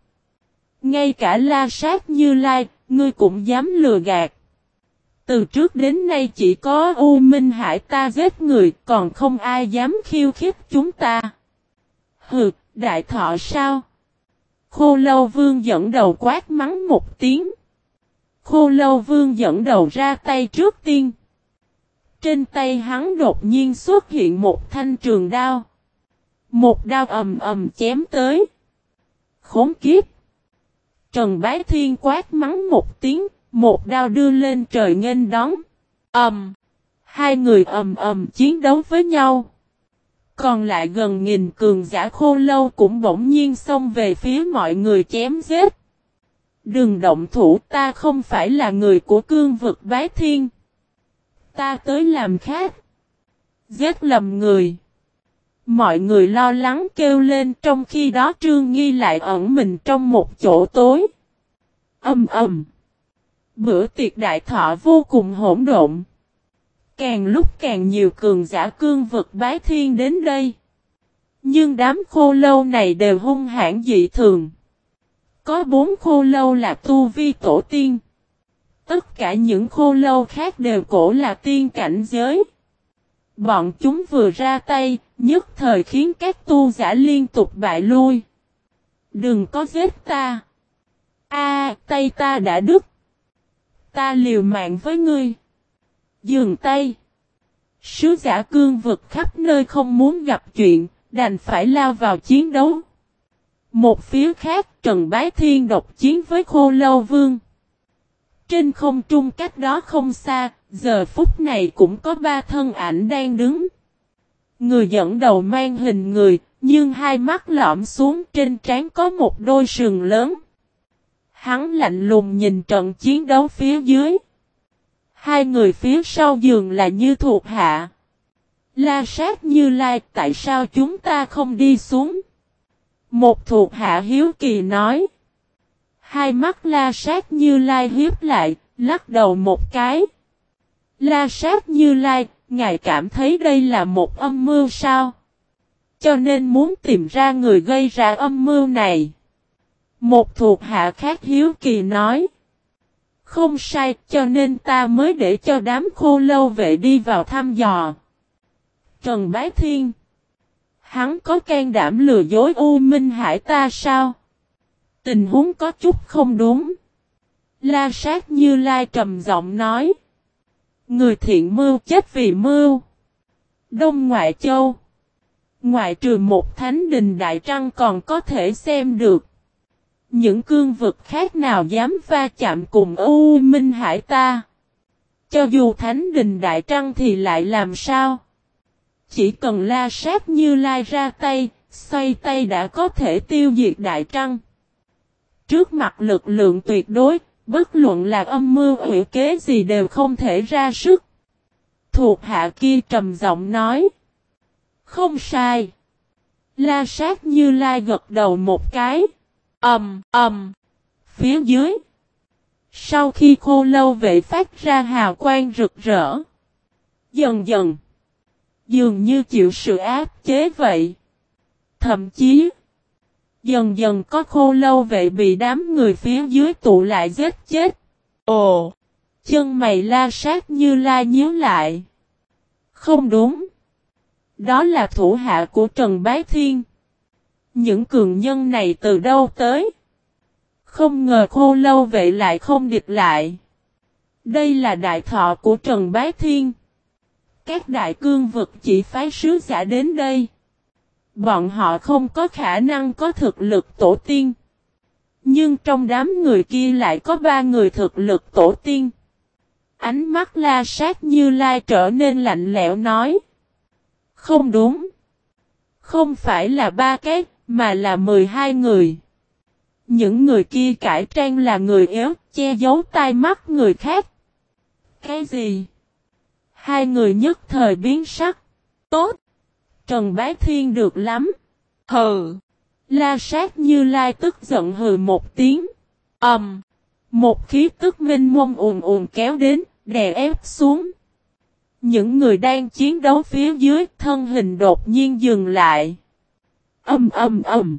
Ngay cả la sát như lai, ngươi cũng dám lừa gạt. Từ trước đến nay chỉ có U Minh Hải ta giết người, còn không ai dám khiêu khích chúng ta. Hừ, đại thọ sao? Khô lâu vương dẫn đầu quát mắng một tiếng. Khô lâu vương dẫn đầu ra tay trước tiên. Trên tay hắn đột nhiên xuất hiện một thanh trường đao. Một đao ầm ầm chém tới. Khốn kiếp. Trần Bái Thiên quát mắng một tiếng, một đao đưa lên trời nghênh đón. Ầm. hai người ầm ầm chiến đấu với nhau. Còn lại gần nghìn cường giả khô lâu cũng bỗng nhiên xông về phía mọi người chém giết. Đừng động thủ ta không phải là người của cương vực bái thiên. Ta tới làm khác. Giết lầm người. Mọi người lo lắng kêu lên trong khi đó Trương Nghi lại ẩn mình trong một chỗ tối. Âm ầm. Bữa tiệc đại thọ vô cùng hỗn độn. Càng lúc càng nhiều cường giả cương vực bái thiên đến đây. Nhưng đám khô lâu này đều hung hãn dị thường. Có bốn khô lâu là tu vi tổ tiên. Tất cả những khô lâu khác đều cổ là tiên cảnh giới. Bọn chúng vừa ra tay, nhất thời khiến các tu giả liên tục bại lui. Đừng có giết ta. A, tay ta đã đứt. Ta liều mạng với ngươi. Dừng tay. Sứ giả cương vực khắp nơi không muốn gặp chuyện, đành phải lao vào chiến đấu. Một phía khác Trần Bái Thiên độc chiến với Khô Lâu Vương. Trên không trung cách đó không xa, giờ phút này cũng có ba thân ảnh đang đứng. Người dẫn đầu mang hình người, nhưng hai mắt lõm xuống trên trán có một đôi sừng lớn. Hắn lạnh lùng nhìn trận chiến đấu phía dưới. Hai người phía sau giường là như thuộc hạ. La sát như lai tại sao chúng ta không đi xuống? Một thuộc hạ hiếu kỳ nói. Hai mắt la sát như lai hiếp lại, lắc đầu một cái. La sát như lai, ngài cảm thấy đây là một âm mưu sao? Cho nên muốn tìm ra người gây ra âm mưu này. Một thuộc hạ khác hiếu kỳ nói. Không sai, cho nên ta mới để cho đám khô lâu vệ đi vào thăm dò. Trần Bái Thiên Hắn có can đảm lừa dối U Minh Hải ta sao? Tình huống có chút không đúng. La sát như lai trầm giọng nói. Người thiện mưu chết vì mưu. Đông Ngoại Châu. Ngoại trừ một thánh đình đại trăng còn có thể xem được. Những cương vực khác nào dám va chạm cùng U Minh Hải ta. Cho dù thánh đình đại trăng thì lại làm sao? Chỉ cần la sát như lai ra tay, xoay tay đã có thể tiêu diệt đại trăng. Trước mặt lực lượng tuyệt đối, bất luận là âm mưu hủy kế gì đều không thể ra sức. Thuộc hạ kia trầm giọng nói. Không sai. La sát như lai gật đầu một cái. Ẩm, um, ẩm. Phía dưới. Sau khi khô lâu vệ phát ra hào quang rực rỡ. Dần dần. Dường như chịu sự áp chế vậy. Thậm chí. Dần dần có khô lâu vệ bị đám người phía dưới tụ lại giết chết. Ồ! Chân mày la sát như la nhíu lại. Không đúng. Đó là thủ hạ của Trần Bái Thiên. Những cường nhân này từ đâu tới? Không ngờ khô lâu vệ lại không địch lại. Đây là đại thọ của Trần Bái Thiên. Các đại cương vực chỉ phái sứ giả đến đây. Bọn họ không có khả năng có thực lực tổ tiên. Nhưng trong đám người kia lại có ba người thực lực tổ tiên. Ánh mắt la sát như lai trở nên lạnh lẽo nói. Không đúng. Không phải là ba cái, mà là mười hai người. Những người kia cải trang là người yếu, che giấu tai mắt người khác. Cái gì? Hai người nhất thời biến sắc. Tốt. Trần Bá Thiên được lắm. Hừ. La sát như lai tức giận hừ một tiếng. ầm Um. Một khí tức minh mông ùn ùn kéo đến, đè ép xuống. Những người đang chiến đấu phía dưới thân hình đột nhiên dừng lại. Âm âm âm.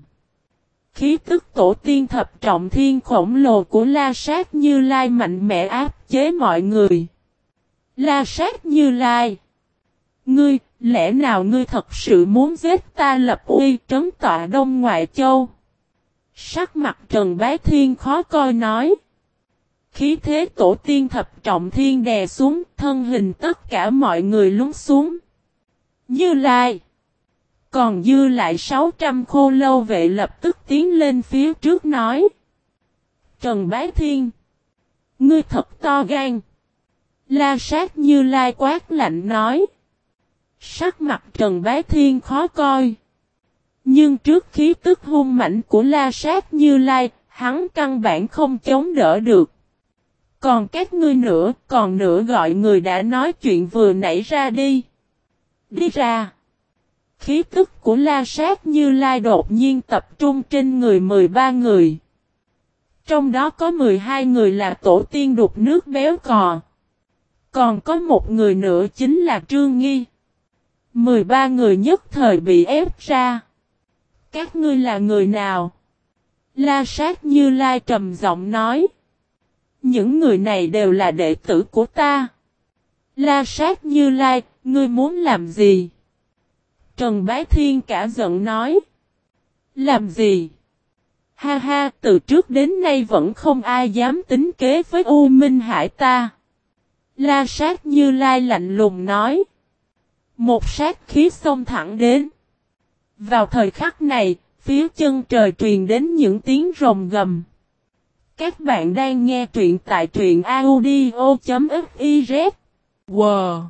Khí tức tổ tiên thập trọng thiên khổng lồ của La Sát Như Lai mạnh mẽ áp chế mọi người. La Sát Như Lai. Ngươi, lẽ nào ngươi thật sự muốn giết ta lập uy trấn tọa Đông Ngoại Châu? Sắc mặt Trần Bái Thiên khó coi nói. Khí thế tổ tiên thập trọng thiên đè xuống, thân hình tất cả mọi người lúng xuống. Như Lai. Còn dư lại 600 khô lâu vệ lập tức tiến lên phía trước nói. Trần Bái Thiên. Ngươi thật to gan. La sát như lai quát lạnh nói. Sắc mặt Trần Bá Thiên khó coi. Nhưng trước khí tức hung mạnh của la sát như lai, hắn căn bản không chống đỡ được. Còn các ngươi nữa, còn nữa gọi người đã nói chuyện vừa nãy ra đi. Đi ra. Khí tức của la sát như lai đột nhiên tập trung trên người 13 người. Trong đó có 12 người là tổ tiên đục nước béo cò. Còn có một người nữa chính là Trương Nghi. 13 người nhất thời bị ép ra. Các ngươi là người nào? La sát như lai trầm giọng nói. Những người này đều là đệ tử của ta. La sát như lai, ngươi muốn làm gì? Trần Bái Thiên cả giận nói. Làm gì? Ha ha, từ trước đến nay vẫn không ai dám tính kế với U Minh Hải ta. La sát như lai lạnh lùng nói. Một sát khí xông thẳng đến. Vào thời khắc này, phía chân trời truyền đến những tiếng rồng gầm. Các bạn đang nghe truyện tại truyện audio.fiz. Wow!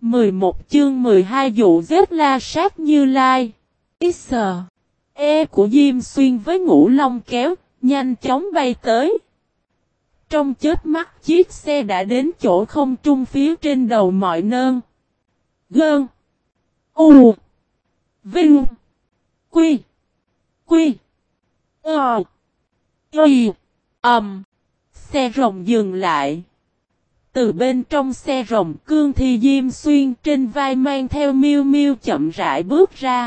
11 chương 12 dụ giết la sát như lai. X. E của Diêm Xuyên với ngũ long kéo, nhanh chóng bay tới. Trong chết mắt chiếc xe đã đến chỗ không trung phía trên đầu mọi nơn. Gơn. U. Vinh. Quy. Quy. Ờ. Y. Ẩm. Xe rồng dừng lại. Từ bên trong xe rồng, cương thi diêm xuyên trên vai mang theo miêu miêu chậm rãi bước ra.